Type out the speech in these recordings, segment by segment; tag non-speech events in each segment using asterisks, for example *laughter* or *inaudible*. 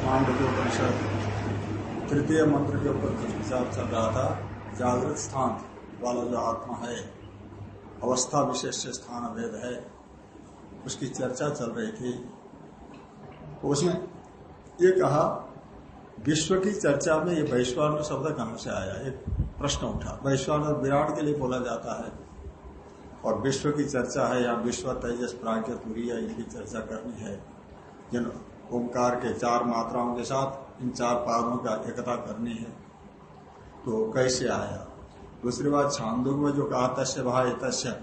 मांडव्य परिषद तृतीय मंत्र के ऊपर कुछ विचार चल रहा था। जागृत स्थान वाला जो आत्मा है, अवस्था विशेष से स्थान भेद है, उसकी चर्चा चल रही थी। उसमें ये कहा, विश्व की चर्चा में ये वैश्वान शब्द कहाँ से आया? एक प्रश्न उठा। वैश्वान विराट के लिए बोला जाता है, और विश्व की चर्चा है, या विश्व तेजस प्राग्ञ तुरीय, इनकी चर्चा करनी है। जिन ओंकार के चार मात्राओं के साथ इन चार पादों का एकता करनी है। तो कैसे आया? दूसरी बात, छांदोग में जो कहा, तस्य भाई तस्य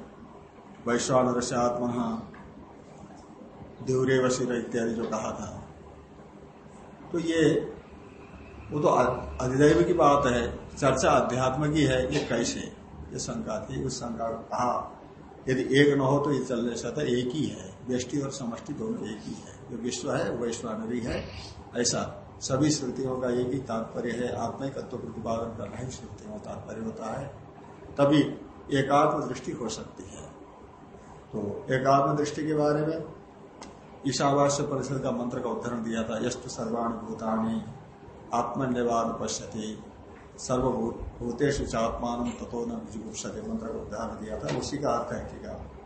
वैश्वान से देवरे वशिर इत्यादि जो कहा था। तो ये, वो तो अधिदैव की बात है, चर्चा अध्यात्म की है, ये कैसे? ये शंका थी, उस शंका को कहा, यदि एक न हो तो ये चलने नहीं सकता एक ही है, व्यष्टि और समष्टि दोनों एक ही है। जो विश्व है वैश्वानरी है ऐसा सभी श्रुतियों का एक ही तात्पर्य है। आत्मिक तत्व प्रतिपादन करना ही श्रुतियों का तात्पर्य होता है। तभी एकात्म दृष्टि हो सकती है। तो एकात्म दृष्टि के बारे में ईशावास्य परिषद का मंत्र का उदाहरण दिया था, यस्तु सर्वाण भूतानी आत्मनिर्वाद पश्यति। सर्वभूतेषु चात्मान तथो न जुगुप्सते मंत्र का उदाहरण दिया था। उसी का अर्थ है ठीक है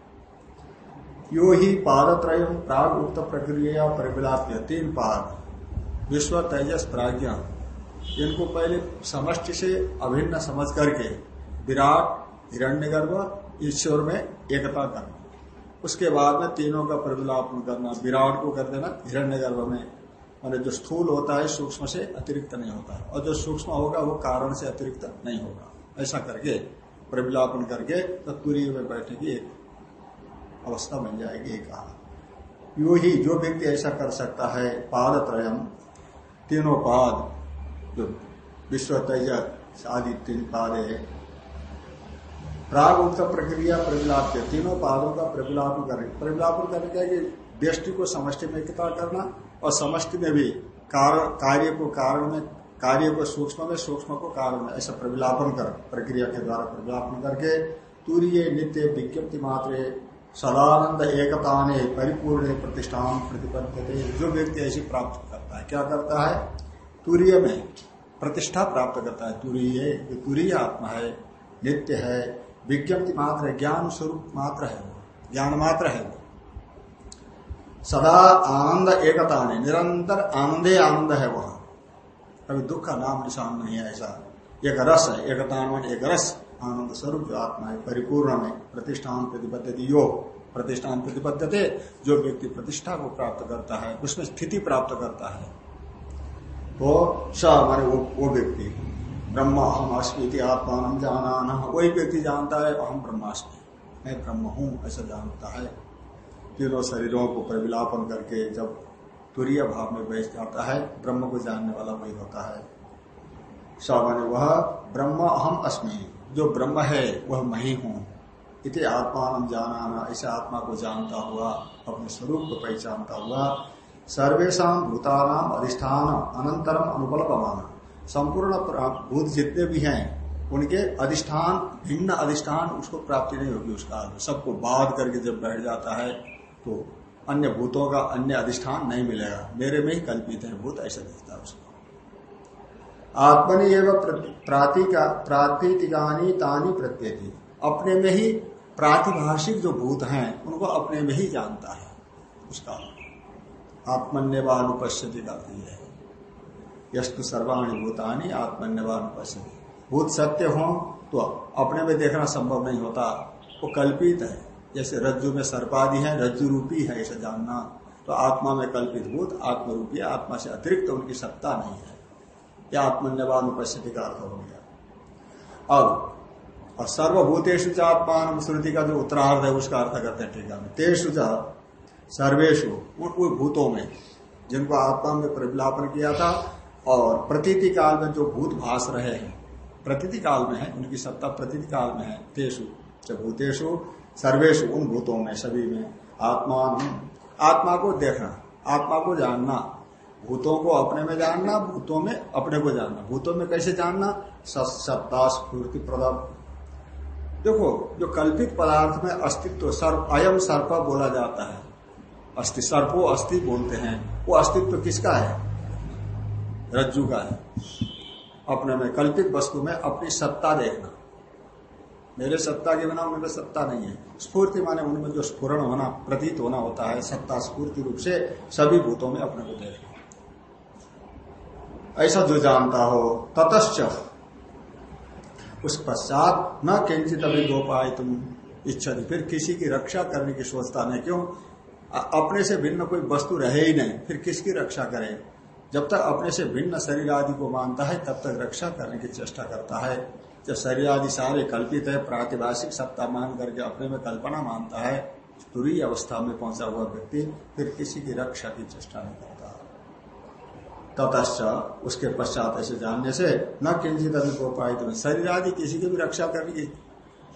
यो ही पादत्रय प्राग उक्त प्रक्रिया परिविलाप्य तीन पाद। विश्व तेजस प्राज्ञा इनको पहले समष्टि से अभिन्न समझ करके विराट, हिरण्यगर्भ, ईश्वर में एकता करना। उसके बाद में तीनों का प्रविलापन करना, विराट को कर देना हिरण्यगर्भ में। मैंने जो स्थूल होता है, सूक्ष्म से अतिरिक्त नहीं होता और जो सूक्ष्म होगा, वो कारण से अतिरिक्त नहीं होगा। ऐसा करके प्रविलापन करके, तत्पुरी में बैठने की एक अवस्था बन जाएगी कहा यो ही जो व्यक्ति ऐसा कर सकता है पाद त्रयम तीनों पाद, जो विश्व तेज आदि तीन पाद है। प्राग उक्त प्रक्रिया प्रविलाप तीनों पादों का प्रविलापन करें प्रविलापन करने का कि व्यष्टि को समष्टि में एकता करना, और समष्टि में भी कार्य को कारण में, कार्य को सूक्ष्म में, सूक्ष्म को कारण में, ऐसा प्रविलापन कर, प्रक्रिया के द्वारा प्रविलापन करके, तूर्य, नित्य, विज्ञप्ति मात्र सदानंद एकता ने परिपूर्ण प्रतिष्ठान प्रतिपद्यते जो व्यक्ति ऐसी प्राप्त करता है, क्या करता है? तूर्य में प्रतिष्ठा प्राप्त करता है। तुरीय, जो तुरीय आत्मा है, नित्य है, विज्ञप्ति मात्र है, ज्ञान स्वरूप मात्र है ज्ञान मात्र है सदा आनंद एकता ने निरंतर आनंदे आनंद है वह। कभी दुख का नाम निशान नहीं है ऐसा। एक रस है एकता एक रस। आनंद स्वरूप जो आत्मा है परिपूर्ण में प्रतिष्ठान प्रतिबद्धति योग प्रतिष्ठान प्रतिबद्धते जो व्यक्ति प्रतिष्ठा को प्राप्त करता है उसमें स्थिति प्राप्त करता है। तो स वो, वो व्यक्ति। ब्रह्म अहम अस्मी आत्मान जाना वही व्यक्ति जानता है अहम ब्रह्मास्मि मैं ब्रह्म हूँ ऐसा जानता है। तीनों शरीरों को परिविलापन करके जब तुरीय भाव में बैठ जाता है ब्रह्म को जानने वाला वही होता है। सामान्य वह ब्रह्म अहम अस्मि। जो ब्रह्म है, वह मैं ही इति आत्मान जाना ऐसे आत्मा को जानता हुआ, अपने स्वरूप को पहचानता हुआ सर्वेशा भूतानाम अधिष्ठान अनंतरम अनुपलपमान संपूर्ण भूत जितने भी हैं, उनके अधिष्ठान, भिन्न अधिष्ठान उसको प्राप्ति नहीं होगी उसका सबको बाध करके जब बैठ जाता है तो अन्य भूतों का अन्य अधिष्ठान नहीं मिलेगा। मेरे में ही कल्पित है भूत, ऐसा दिखता है उसको। आत्मनि एवं प्रातिकानी तानी प्रत्येति अपने में ही प्रातिभाषिक जो भूत हैं, उनको अपने में ही जानता है। उसका आत्मन्यवानुपश्यति का है। यस्तु सर्वाणी भूतानी आत्मन्यवानुपश्यति भूत सत्य हो तो अपने में देखना संभव नहीं होता। वो कल्पित है। जैसे रज्जु में सर्पादि है, रज्जु रूपी है, ऐसा जानना। तो आत्मा में कल्पित भूत, आत्मरूपी आत्मा से अतिरिक्त उनकी सत्ता नहीं है। यह आत्मन्यवान उपस्थिति का अर्थ हो गया। अब, और सर्वभूतेषु आत्मान श्रुति का जो उत्तरार्थ है, उसका अर्थ करते हैं टीका में। तेषु सर्वेशु उन भूतों में, जिनको आत्मा में परिविलापन किया था, और प्रतीति काल में जो भूत भाष रहे हैं, प्रतीति काल में है, उनकी सत्ता प्रतीति काल में है, तेषु च भूतेषु सर्वेशु उन भूतों में, सभी में आत्मा आत्मा को देखना, आत्मा को जानना भूतों को अपने में जानना, भूतों में अपने को जानना। भूतों में कैसे जानना? सत्ता स्फूर्ति प्रदम देखो, जो कल्पित पदार्थ में अस्तित्व, सर्प, अयम सर्प बोला जाता है। अस्थि, सर्पो अस्थि बोलते हैं। वो अस्तित्व किसका है? रज्जु का है। अपने में, कल्पित वस्तु में अपनी सत्ता देखना। मेरे सत्ता के बिना उनमें सत्ता नहीं है। स्फूर्ति माने उनमें जो स्फुरण होना, प्रतीत होना होता है। सत्ता स्फूर्ति रूप से सभी भूतों में अपने को देखना ऐसा जो जानता हो, ततश्च। उस पश्चात न किंचित अभी गो पाए तुम इच्छा फिर किसी की रक्षा करने की सोचता नहीं, क्यों? अपने से भिन्न कोई वस्तु रहे ही नहीं, फिर किसकी रक्षा करे? जब तक अपने से भिन्न शरीर आदि को मानता है, तब तक रक्षा करने की चेष्टा करता है। जब शरीर आदि सारे कल्पित है, प्रातिभाषिक सत्ता मान करके अपने में कल्पना मानता है तुरी अवस्था में पहुँचा हुआ व्यक्ति, फिर किसी की रक्षा की चेष्टा नहीं करता। ततश्च उसके पश्चात ऐसे जानने से न किंचित पाई तो शरीर आदि किसी की भी रक्षा करने की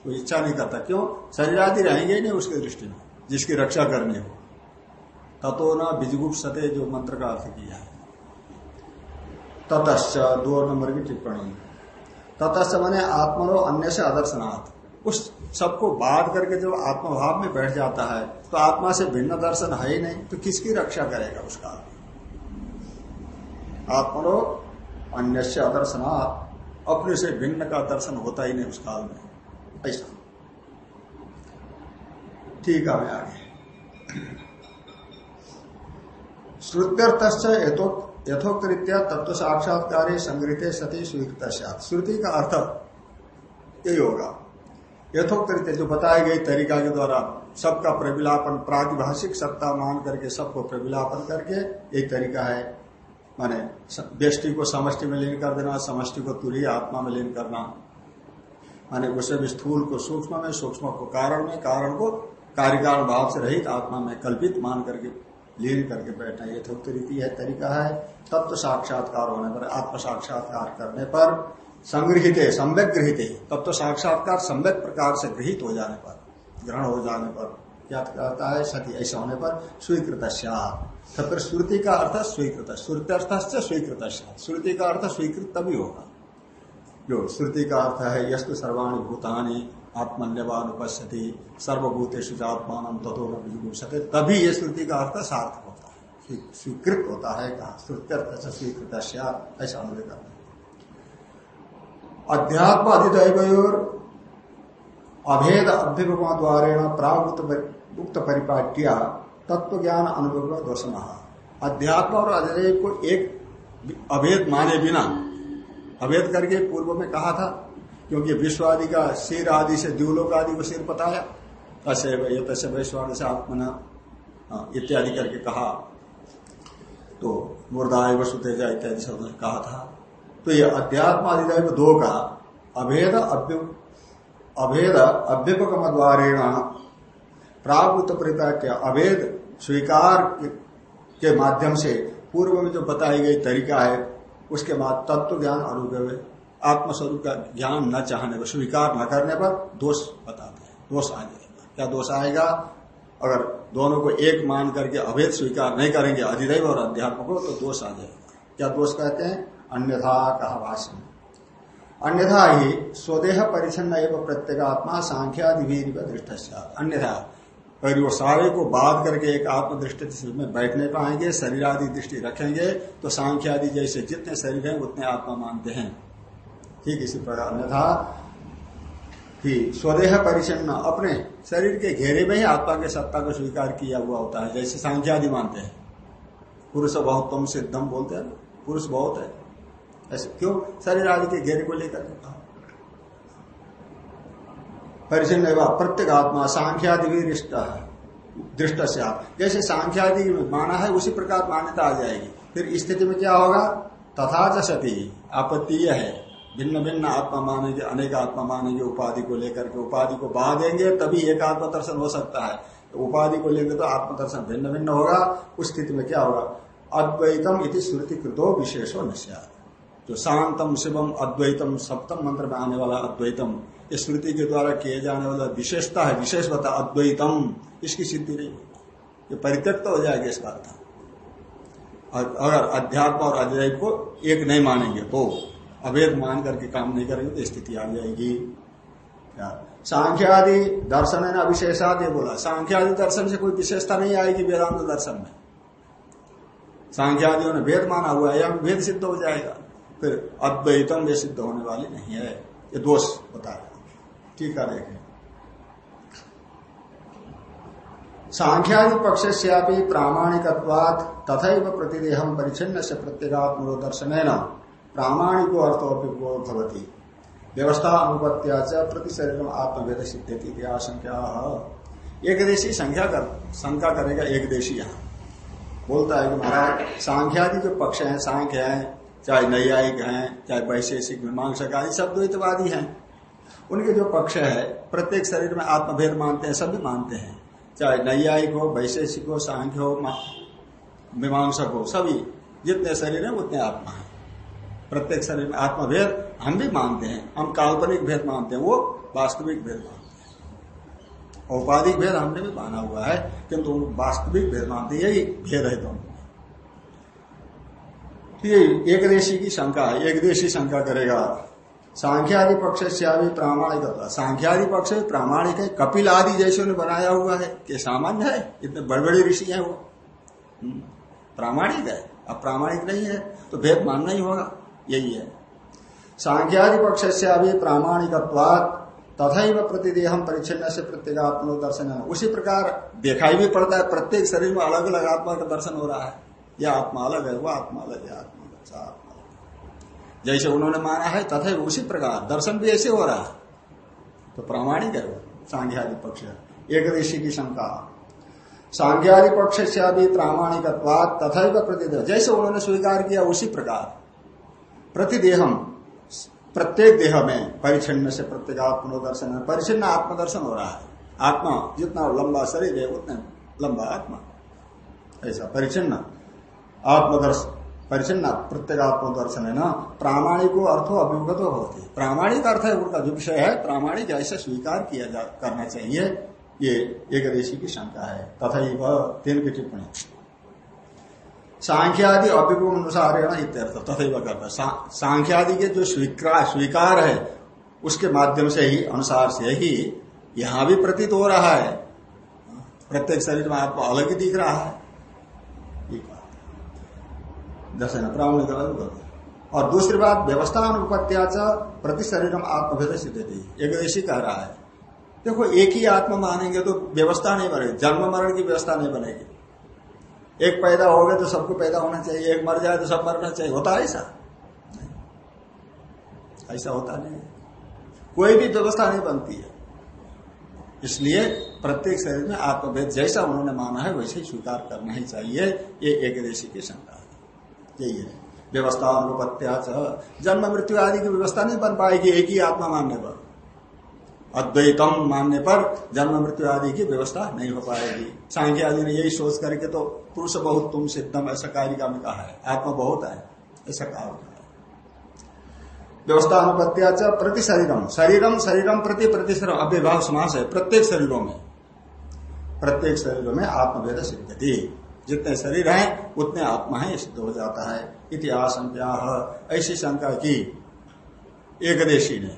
कोई इच्छा नहीं करता। क्यों? शरीर आदि रहेंगे ही नहीं उसकी दृष्टि में, जिसकी रक्षा करनी हो। ततो न बिजगुप सते जो मंत्र का अर्थ किया। है ततश्च दो नंबर की टिप्पणी। ततश्च मैंने आत्मनो अन्य से आदर्शनाथ उस सबको बाध करके जब आत्मभाव में बैठ जाता है तो आत्मा से भिन्न दर्शन है ही नहीं तो किसकी रक्षा करेगा उसका? आत्मनो अन्य से अदर्शनाथ अपने से भिन्न का दर्शन होता ही नहीं उस काल में। ऐसा। ठीक है, आगे श्रुत्यर्थ यथोक्त रीत्या तत्व साक्षात्कार संग्रहित सती स्वीकृत श्रुति का अर्थ यही होगा। यथोक्त रीत्या जो बताए गई तरीका के द्वारा सबका प्रविलापन, प्रातिभाषिक सत्ता मान करके सबको प्रविलापन करके एक तरीका है। माने व्यष्टि को समष्टि में लीन कर देना, समष्टि को तुरी आत्मा में लीन करना। माने उसे भी स्थूल को सूक्ष्म में, सूक्ष्म को कारण में, कारण को कार्यकारण भाव से रहित आत्मा में कल्पित मान करके लीन करके बैठना। ये थोक रीति है, तरीका है। तत्व तो साक्षात्कार होने पर, आत्म साक्षात्कार करने पर संग्रहित सम्यक गृहित। तत्व साक्षात्कार सम्यक प्रकार से गृहित हो जाने पर, ग्रहण हो जाने पर, क्या कहता है, सती, ऐसा होने पर स्वीकृत फिर श्रुति का अर्थ स्वीकृत श्रुति अर्थ स्वीकृत श्रुति का अर्थ स्वीकृत तभी होगा। जो श्रुति का अर्थ है, यस्तु सर्वाणी भूतानी आत्मन्यवान उपस्थिति सर्वभूत शुचात्मान तथो तभी ये श्रुति का अर्थ सार्थक होता है। स्वीकृत होता है, कहा श्रुत्यर्थ से स्वीकृत ऐसा अनुय करना अध्यात्म अधिदैव अभेद अभ्युपमा द्वारा प्रागुक्त परिपाट्या तत्व ज्ञान अनुभव दोषण अध्यात्म और अधिदेव को एक अभेद माने बिना, अभेद करके पूर्व में कहा था, क्योंकि विश्व आदि का सिर आदि से द्यूलोक आदि को सिर बताया, तसे ये तसे वैश्वान से आत्मना इत्यादि करके कहा। तो मुर्दाय वसुतेजा इत्यादि शब्द कहा था। तो ये अध्यात्म अधिदैव दो का अभेद अभेद अभ्युपगम द्वारेण प्रागुत परिपाट्य अभेद स्वीकार के माध्यम से पूर्व में जो बताई गई तरीका है, उसके बाद तत्व ज्ञान अनुभव आत्मस्वरूप का ज्ञान न चाहने पर, स्वीकार न करने पर दोष बताते हैं, दोष आ जाएगा। क्या दोष आएगा? अगर दोनों को एक मान करके अभेद स्वीकार नहीं करेंगे, अधिदैव और अध्यात्म को तो दोष आ जाएगा। क्या दोष कहते हैं? अन्यथा कहा भाषण अन्यथा ही स्वदेह परिचन्न एवं प्रत्येगात्मा सांख्यादि दृष्ट अन्यथा और वो सारे को बाध करके एक आत्मदृष्टि में बैठने पाएँगे शरीर आदि दृष्टि रखेंगे तो सांख्य आदि जैसे जितने शरीर हैं, उतने आत्मा मानते हैं। ठीक इसी प्रकार में था कि स्वदेह परिचन्न अपने शरीर के घेरे में ही आत्मा के सत्ता को स्वीकार किया हुआ होता है, जैसे सांख्य आदि मानते हैं। पुरुष बहुत तुम सिद्धम बोलते हैं, पुरुष बहुत है। ऐसे क्यों? शरीर आदि के घेरे को लेकर परिचन्न प्रत्येक आत्मा सांख्यादि भी दृष्ट दृष्ट से आप जैसे सांख्यादि माना है, उसी प्रकार मान्यता आ जाएगी। फिर स्थिति में क्या होगा? तथा सती आपत्ति यह है। भिन्न भिन्न आत्मा मानेंगे अनेक आत्मा मानेंगे उपाधि को लेकर के उपाधि को बहा देंगे तभी एक आत्म दर्शन हो सकता है। तो उपाधि को लेकर तो आत्मदर्शन भिन्न भिन्न होगा। उस स्थिति में क्या होगा? अद्वैतम इति श्रुति कृतो विशेषो निश्चय जो शांतम, शिवम, अद्वैतम, सप्तम मंत्र में आने वाला अद्वैतम इस श्रुति के द्वारा किए जाने वाला विशेषता है विशेष बता अद्वैतम। इसकी सिद्धि नहीं ये परित्यक्त हो जाएगा इसका अर्थ अगर अध्यात्म और अद्वैत को एक नहीं मानेंगे तो अवैध मान करके काम नहीं करेंगे तो स्थिति आ जाएगी। सांख्यादि दर्शन है ना अविशेषाद ये बोला। सांख्यादि दर्शन से कोई विशेषता नहीं आएगी वेदांत दर्शन में। सांख्यादियों ने भेद माना हुआ है या भेद सिद्ध हो जाएगा। फिर अद्वैतम ये सिद्ध होने वाली नहीं है। ये दोष बताया। है, देखें। सांख्यादि पक्ष से प्रामाणिकवाद तथा प्रतिदेहम परिचिन्न से प्रत्येगात्म दर्शन प्रामाणिको अर्थोपो भवती। व्यवस्था अनुपत्या च प्रति शरीर आत्मवेद सिद्धि आशंका। एक देशी संख्या कर शंका करेगा एक देशी यहाँ। बोलता है कि महाराज, सांख्यादि जो पक्ष हैं, सांख्य हैं, चाहे नैयायिक हैं, चाहे वैशेषिक, मीमांसक आदि सब द्वैतवादी हैं। उनके जो पक्ष है, प्रत्येक शरीर में आत्मभेद मानते हैं सभी मानते हैं। चाहे नैयायिक हो, वैशेषिक हो, सांख्य हो मीमांसक हो, सभी जितने शरीर है, उतने आत्मा है। प्रत्येक शरीर में आत्मभेद हम भी मानते हैं। हम काल्पनिक भेद मानते हैं, वो वास्तविक भेद मानते हैं। औपाधिक भेद हमने भी माना हुआ है, किंतु वास्तविक भेद मानते यही भेद है दोनों तो एक देशी की शंका है, एक देशी शंका करेगा सांख्यादि पक्ष से अभी प्रामाणिक सांख्यादि पक्ष प्रामाणिक है कपिल आदि जैसे उन्हें बनाया हुआ है कि सामान्य है इतने बड़े बड़े ऋषि है वो। हम्म, प्रामाणिक है अब प्रामाणिक नहीं है तो भेद मानना ही होगा यही है। सांख्यादि पक्ष से अभी प्रामाणिक तथा प्रतिदेहम परिच्छिन्न से प्रत्येगात्म दर्शन। उसी प्रकार दिखाई भी पड़ता है प्रत्येक शरीर में अलग अलग आत्मा का दर्शन हो रहा है। यह आत्मा अलग है वह आत्मा अलग है आत्मा आत्मा जैसे उन्होंने माना है, तथा उसी प्रकार दर्शन भी ऐसे हो रहा है। तो प्रामाणिक है वो सांघ्यादि पक्ष एक ऋषि की शंका। सांघ्यादि पक्ष से अभी प्रामाणिक तथा प्रतिदेह जैसे उन्होंने स्वीकार किया उसी प्रकार। प्रतिदेहम, प्रत्येक देह में परिचिन्न से प्रत्येक आत्मदर्शन परिचिन्न आत्मदर्शन हो रहा है। आत्मा जितना लंबा शरीर है, उतना लंबा आत्मा। ऐसा परिचिन्न आत्मदर्शन परिचिन्न प्रत्येक आत्मदर्शन है ना प्रामाणिक अर्थो अभिगत होती है प्रामाणिक अर्थ है उनका जो विषय है, प्रामाणिक ऐसे स्वीकार किया जा, करना चाहिए। ये एक ऋषि की शंका है। तथा वह तीन की टिप्पणी। सांख्यादि अभिगम अनुसार है ना इत्यर्थ। तथा वह करता सांख्यादि के जो स्वीकार स्वीकार है, उसके माध्यम से ही, अनुसार से ही यहाँ भी प्रतीत हो रहा है। प्रत्येक शरीर में आपको अलग ही दिख रहा है। दर्शन प्रावण और दूसरी बात व्यवस्था अनुपत्याच प्रति शरीर आत्मभेद सिद्ध एक कह रहा है। देखो, एक ही आत्मा मानेंगे तो व्यवस्था नहीं बनेगी, जन्म मरण की व्यवस्था नहीं बनेगी। एक पैदा हो गए तो सबको पैदा होना चाहिए, एक मर जाए तो सब मरना चाहिए। होता है ऐसा? ऐसा होता नहीं कोई भी व्यवस्था नहीं बनती है। इसलिए प्रत्येक शरीर में आत्मभेद जैसा उन्होंने माना है, वैसे ही स्वीकार करना ही चाहिए। ये एक देशी की शंका यही है। व्यवस्था अनुपत्या जन्म मृत्यु आदि की व्यवस्था नहीं बन पाएगी, एक ही आत्मा मानने पर। अद्वैतम मानने पर जन्म मृत्यु आदि की व्यवस्था नहीं हो पाएगी। सांख्य आदि ने यही सोच करके तो पुरुष बहुत तुम सिद्धम, ऐसा कारिका में कहा है। आत्मा बहुत है, ऐसा कहा व्यवस्था अनुपत्या प्रति शरीरम। शरीरम शरीरम प्रति प्रतिशर अव्यभाव समास है, प्रत्येक शरीरों में। प्रत्येक शरीरों में आत्मभेद सिद्ध थी जितने शरीर हैं, उतने आत्मा है, सिद्ध हो जाता है। इतिहास ऐसी शंका की। एकदेशी ने।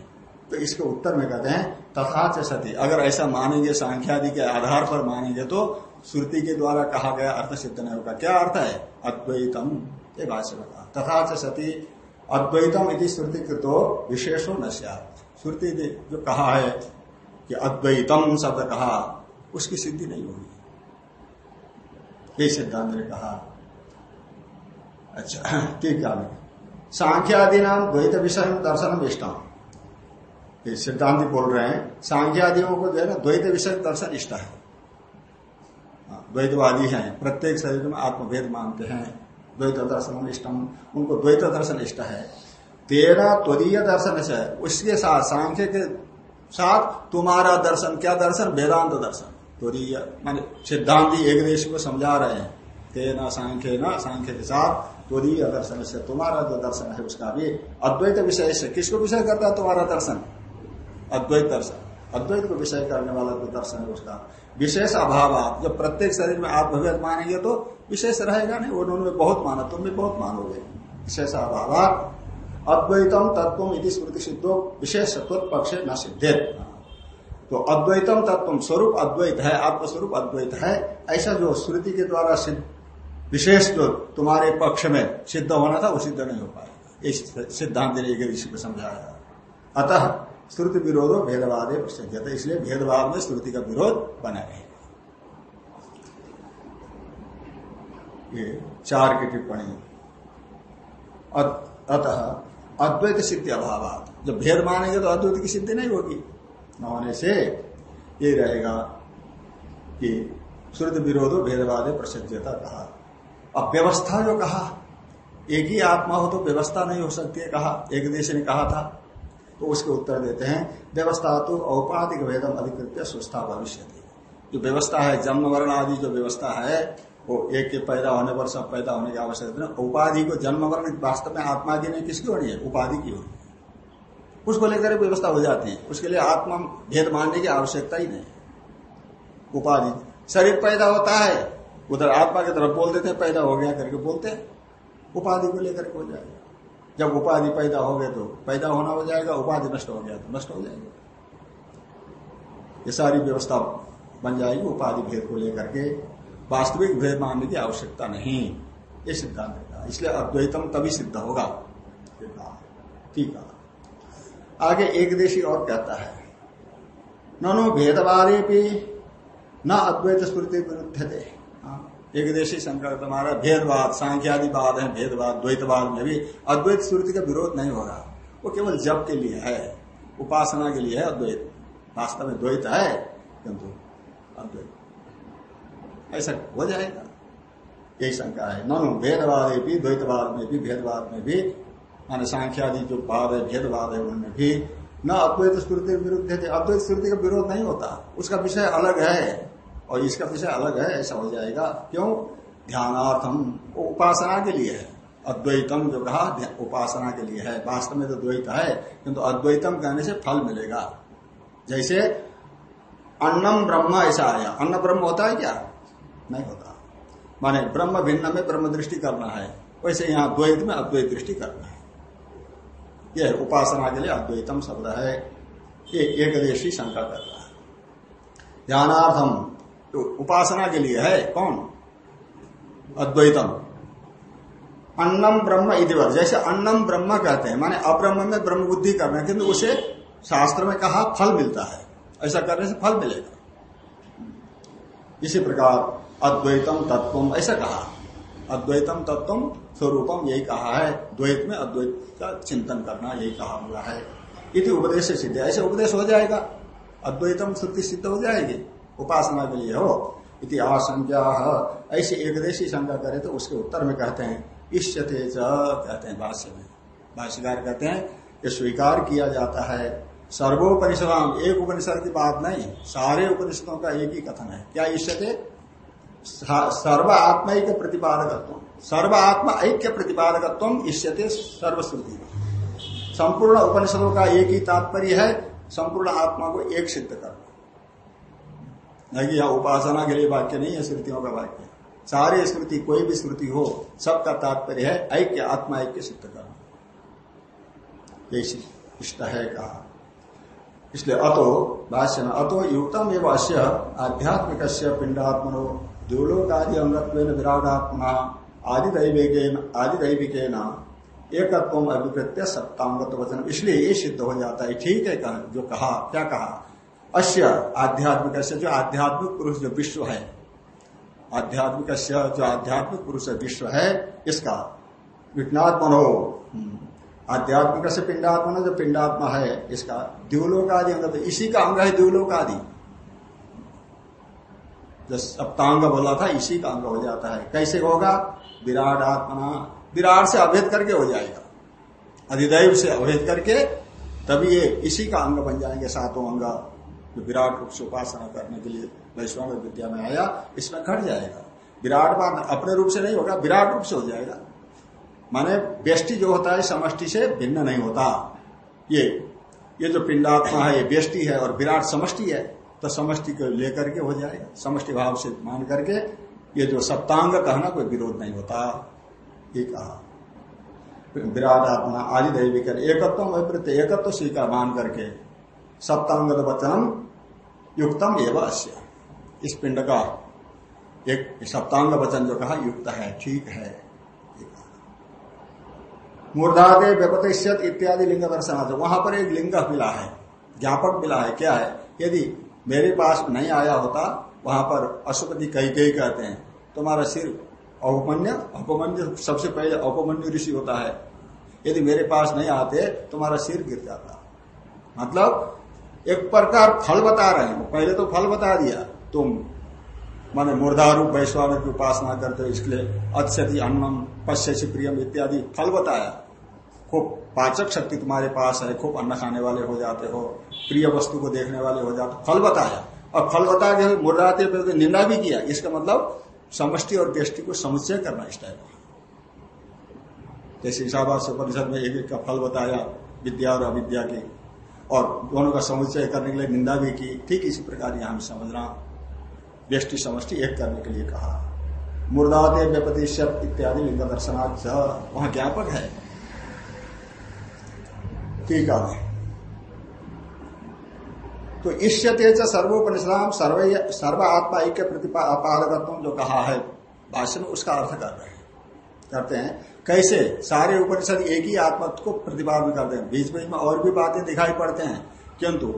तो इसके उत्तर में कहते हैं, तथा सती। अगर ऐसा मानेंगे, सांख्यादि के आधार पर मानेंगे तो श्रुति के द्वारा कहा गया अर्थ सिद्ध नहीं होगा। क्या अर्थ है? अद्वैतम। ये भाष्य में कहा। तथा सती। अद्वैतम यदि श्रुति कृतो विशेषो न श्रुति जो कहा है कि अद्वैतम शब्द कहा, उसकी सिद्धि नहीं होगी। ये सिद्धांत ने कहा। अच्छा ठीक है सांख्यादि नाम द्वैत विषय दर्शन इष्टम। ये सिद्धांत बोल रहे हैं सांख्यादियों को जो है ना द्वैत विषय दर्शन इष्ट है। हाँ, द्वैतवादी हैं प्रत्येक शरीर में आत्मभेद मानते हैं। द्वैत दर्शन इष्टम उनको द्वैत दर्शन इष्ट है। तेरा त्वरीय दर्शन से उसके साथ सांख्य के साथ तुम्हारा दर्शन क्या दर्शन? वेदांत दर्शन। त्वरीय माने सिद्धांति एक देश को समझा रहे हैं। तेना सांख्य न सांख्य के साथ ही दर्शन से तुम्हारा जो दर्शन है उसका भी अद्वैत विषय से किसको विषय करता है तुम्हारा दर्शन? अद्वैत दर्शन। अद्वैत को विषय करने वाला जो दर्शन है उसका विशेष अभाव आप जब प्रत्येक शरीर में आप भगवत मानेंगे तो विशेष रहेगा नहीं? उन्होंने बहुत माना, तुम भी बहुत मानोगे। विशेष अभाव अद्वैतम तत्व स्मृति सिद्धो विशेष पक्ष न सिद्धे तो अद्वैतम तत्व स्वरूप अद्वैत है आपका स्वरूप अद्वैत है। ऐसा जो श्रुति के द्वारा विशेष जो तुम्हारे पक्ष में सिद्ध होना था, वो सिद्ध नहीं हो पाएगा इस सिद्धांत ने ऋषि को समझाया। अतः श्रुति विरोधो प्रसिद्ध इसलिए भेदभाव में श्रुति का विरोध बना रहे ये चार की टिप्पणी। अतः अद्वैत सिद्धि अभाव जब भेद मानेंगे तो अद्वैत की सिद्धि नहीं होगी। न होने से ये रहेगा कि श्रुति विरोधो भेदवाद प्रसिद्धता कहा। अब व्यवस्था जो कहा, एक ही आत्मा हो तो व्यवस्था नहीं हो सकती है कहा। एक देश ने कहा था तो उसके उत्तर देते हैं व्यवस्था तो औपाधिक भेदम अधिकृत सुस्था भविष्य जो व्यवस्था है, जन्म वर्ण आदि जो व्यवस्था है, वो एक के पैदा होने पर सब पैदा होने की आवश्यकता उपाधि को जन्म वर्ण वास्तव में आत्मा की नहीं, किसकी होनी है? उपाधि की होनी उसको लेकर व्यवस्था हो जाती है। उसके लिए आत्मा भेद मानने की आवश्यकता ही नहीं उपाधि। शरीर पैदा होता है, उधर आत्मा की तरफ़ बोल देते पैदा हो गया करके बोलते हैं। उपाधि को लेकर हो जाएगा। जब उपाधि पैदा हो गए तो पैदा होना हो जाएगा, उपाधि नष्ट हो गया तो नष्ट हो जाएगा। ये सारी व्यवस्था बन जाएगी उपाधि भेद को लेकर के। वास्तविक भेद मानने की आवश्यकता नहीं। ये सिद्धांत इसलिए अद्वैतम तभी सिद्ध होगा। ठीक है। आगे एक देशी और कहता है, ननु भेदवादे भी न अद्वैत स्मृति विरुद्ध थे एक देशी शंकर तुम्हारा भेदवाद, सांख्यादि बाद है, भेदवाद, द्वैतवाद में भी अद्वैत श्रुति का विरोध नहीं हो रहा। वो केवल जप के लिए है, उपासना के लिए है अद्वैत। वास्तव में द्वैत है, किंतु अद्वैत। ऐसा हो जाएगा। यही शंका है। नो भेदवाद भी द्वैतवाद में भी, भेदवाद में भी मान सांख्यादि जो भाव है भेदवाद है उनमें भी न अद्वैत श्रुति विरुद्ध थे अद्वैत श्रुति का विरोध नहीं होता। उसका विषय अलग है और इसका विषय अलग है, ऐसा हो जाएगा। क्यों? ध्यानार्थम उपासना के लिए है। अद्वैतम जो कहा उपासना के लिए है। वास्तव में तो द्वैत है, किंतु अद्वैतम कहने से फल मिलेगा। जैसे अन्नम ब्रह्म ऐसा आया। अन्न ब्रह्म होता है क्या? नहीं होता। माने ब्रह्म भिन्न में ब्रह्म दृष्टि करना है। वैसे यहाँ द्वैत में अद्वैत दृष्टि करना है। यह उपासना के लिए अद्वैतम शब्द है। ये एक देशी शंका कर रहा है। ध्यानार्थम तो उपासना के लिए है कौन? अद्वैतम। अन्नम ब्रह्म इधिवर जैसे अन्नम ब्रह्म कहते हैं, माने अब्रह्म में ब्रह्म बुद्धि करना किंतु उसे शास्त्र में कहा फल मिलता है। ऐसा करने से फल मिलेगा। इसी प्रकार अद्वैतम तत्व ऐसा कहा। अद्वैतम तत्व स्वरूपम यही कहा है। द्वैत में अद्वैत का चिंतन करना यही कहा हुआ है। इति उपदेश सिद्ध ऐसे उपदेश हो जाएगा। अद्वैतम श्रुति सिद्ध हो जाएगी। उपासना के लिए हो। इति आशंका ऐसी एकदेशी शंका करे तो उसके उत्तर में कहते हैं, इष्यते कहते हैं भाष्य में। भाष्यकार कहते हैं, ये स्वीकार किया जाता है। सर्वोपनिषदाम, एक उपनिषद की बात नहीं, सारे उपनिषदों का एक ही कथन है। क्या इष्यते? सर्व आत्मा प्रतिपादकत्व सर्व आत्मा ऐक्य प्रतिपादकत्व इष्यते सर्वश्रुति। संपूर्ण उपनिषदों का एक ही तात्पर्य है, संपूर्ण आत्मा को एक सिद्ध करना नहीं यहाँ उपासना के लिए वाक्य नहीं है स्मृतियों का वाक्य। सारी स्मृति कोई भी स्मृति हो, सबका तात्पर्य है, ऐक्य आत्मा, ऐक्य सिद्ध करना ये इष्ट है कहा। इसलिए अतो, भाष्य में, अतो युक्तम एवं अश्य आध्यात्मिक पिंडात्मनो द्योलोक आदि अंगत्व विराटात्मा आदि दैविक आदि दैविक एकत्व अभिप्रत्य सप्तांगत वचन इसलिए ये सिद्ध हो जाता है ठीक है कहा जो कहा क्या कहा? अश्य आध्यात्मिक जो आध्यात्मिक पुरुष जो विश्व है। आध्यात्मिक जो आध्यात्मिक पुरुष विश्व है इसका विघ्नात्मनो हम्म, आध्यात्मिक से पिंडात्मा जो पिंडात्मा है इसका द्यूलोक आदि अंग इसी का अंग है द्यूलोक आदि जो सप्तांग बोला था इसी का अंग हो जाता है। कैसे होगा? विराट आत्मा, विराट से अभेद करके हो जाएगा। अधिदैव से अभेद करके तभी ये इसी का अंग बन जाएँगे सातों अंग। जो विराट रूप से उपासना करने के लिए वैष्णव विद्या में आया, इसमें घट जाएगा। विराट मान अपने रूप से नहीं होगा, विराट रूप से हो जाएगा। माने व्यष्टि जो होता है, समष्टि से भिन्न नहीं होता। ये ये जो पिंडात्मा है, ये व्यष्टि है और विराट समष्टि है तो समष्टि को लेकर के हो जाएगा। समष्टि भाव से मान करके ये जो सप्तांग कहना कोई विरोध नहीं होता। ये कहा। विराट आत्मा, आदि दैविक एकत्व प्रत्यय, एकत्व स्वीकार मान करके सप्तांग वचनम युक्तम एवं अश्य इस पिंड का एक सप्तांग वचन जो कहा, युक्त है, ठीक है। मूर्धादे व्यपतिष्यत इत्यादि लिंग दर्शन वहाँ पर एक लिंग मिला है, ज्ञापक मिला है, क्या है? यदि मेरे पास नहीं आया होता वहाँ पर अशुपति कई कई कहते हैं। तुम्हारा सिर औपमन्य औपमन्य सबसे पहले औपमन्य ऋषि होता है। यदि मेरे पास नहीं आते, तुम्हारा सिर गिर जाता। मतलब एक प्रकार फल बता रहे हैं। पहले तो फल बता दिया, तुम। माने मूर्धारू वैश्वान की उपासना करते हो इसलिए अत्यति अन्नम पश्य प्रियम इत्यादि फल बताया। खूब पाचक शक्ति तुम्हारे पास है, खूब अन्न खाने वाले हो जाते हो, प्रिय वस्तु को देखने वाले हो जाते फल बताया। और फल बता के मुर्दाते पे निंदा भी किया। इसका मतलब समष्टि और व्यष्टि को समुच्चय करना इस टाइप का जैसे ईशावास परिषद में एक एक का फल बताया, विद्या और अविद्या की। और दोनों का समुच्चय करने के लिए निंदा भी की। ठीक इसी प्रकार यहाँ समझना व्यष्टि समष्टि एक करने के लिए कहा। मुर्दाते व्यपति शब्द इत्यादि लिंग दर्शनाथ वहाँ ज्ञापक है। ठीक में तो इष्यते सर्वोपनिषदाम सर्व सर्व आत्मा ऐक्य प्रतिपादकत्व जो कहा है भाषण उसका अर्थ कर रहे हैं। करते हैं, कैसे? सारे उपनिषद एक ही आत्मा को प्रतिपादन करते हैं। बीच बीच में और भी बातें दिखाई पड़ते हैं, किंतु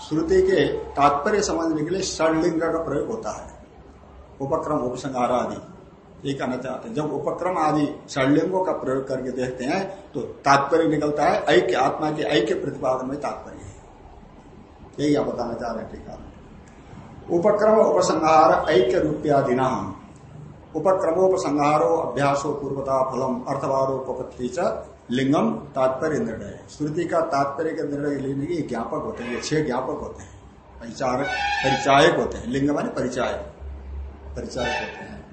श्रुति के तात्पर्य समझने के लिए षडलिंग का प्रयोग होता है। उपक्रम उपसंहार आदि, ये कहना चाहते हैं। जब उपक्रम आदि षडलिंगों का प्रयोग करके देखते हैं तो तात्पर्य निकलता है, ऐक्य, आत्मा के ऐक्य प्रतिपादन में तात्पर्य। यही आप बताना चाह रहे हैं टीका उपक्रम उपसंहार ऐक्य रूपयादि नाम उपक्रमोपसंहारो अभ्यासो पूर्वता फलम अर्थवारोपत्ति च लिंगम तात्पर्य निर्णय। श्रुति का तात्पर्य के निर्णय लेने के ज्ञापक होते हैं, ये छह ज्ञापक होते हैं। परिचारक, परिचायक होते हैं। लिंग माने परिचायक परिचायक होते हैं।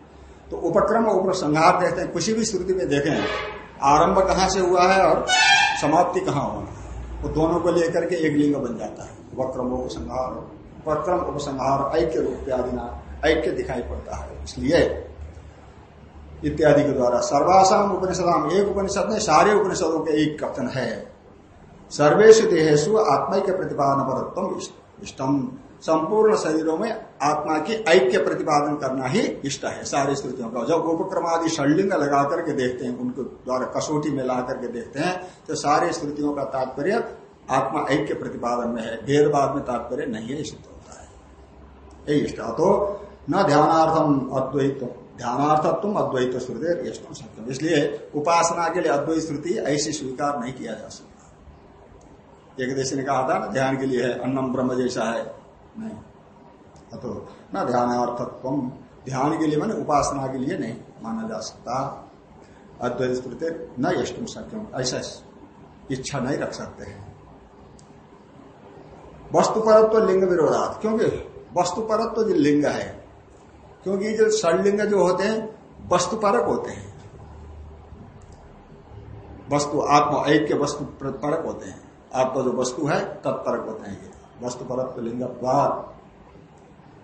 तो उपक्रम उपसंहार देखते हैं। किसी भी श्रुति में देखें, आरंभ कहाँ से हुआ है और समाप्ति कहाँ होना वो दोनों को लेकर के एक लिंग बन जाता है। उपक्रम उपसंहार उपक्रम उपसंहार ऐक्य रूप आदि ना, ऐक्य दिखाई पड़ता है। इसलिए इत्यादि के द्वारा सर्वासाम उपनिषदाम, एक उपनिषद में सारे उपनिषदों के एक कथन है। सर्वेश देहेशु आत्मा के प्रतिपादन पर इष्टम। संपूर्ण शरीरों में आत्मा की ऐक्य प्रतिपादन करना ही इष्ट है, सारे स्थितियों का। जब उपक्रमादि षडलिंग लगा करके देखते हैं, उनको द्वारा कसौटी में ला करके देखते हैं तो सारे स्थितियों का तात्पर्य आत्मा ऐक्य प्रतिपादन में है भेदभाव में तात्पर्य नहीं है, सिद्ध होता है। यही इष्ट। तो न ध्यानार्थम अद्वैत ध्यानार्थत्व अद्वैत श्रुति यष्टम सत्यम। इसलिए उपासना के लिए अद्वैत श्रुति ऐसी स्वीकार नहीं किया जा सकता। एक देश ने कहा था ना, ध्यान के लिए है, अन्नम ब्रह्म जैसा है। नहीं। अतो न ध्यानार्थत्व ध्यान के लिए मैंने उपासना के लिए नहीं माना जा सकता। अद्वैत न यष्टुम सक्यम ऐसा इच्छा नहीं रख सकते हैं। वस्तु परत्व लिंग विरोधात। क्योंकि वस्तु परत्व जो लिंग है, क्योंकि जो षडलिंग जो होते हैं, वस्तु परक होते हैं। वस्तु आत्मा, ऐक्य वस्तु परक होते हैं। आत्मा जो वस्तु है तत्परक होते हैं ये। वस्तु परत्व लिंग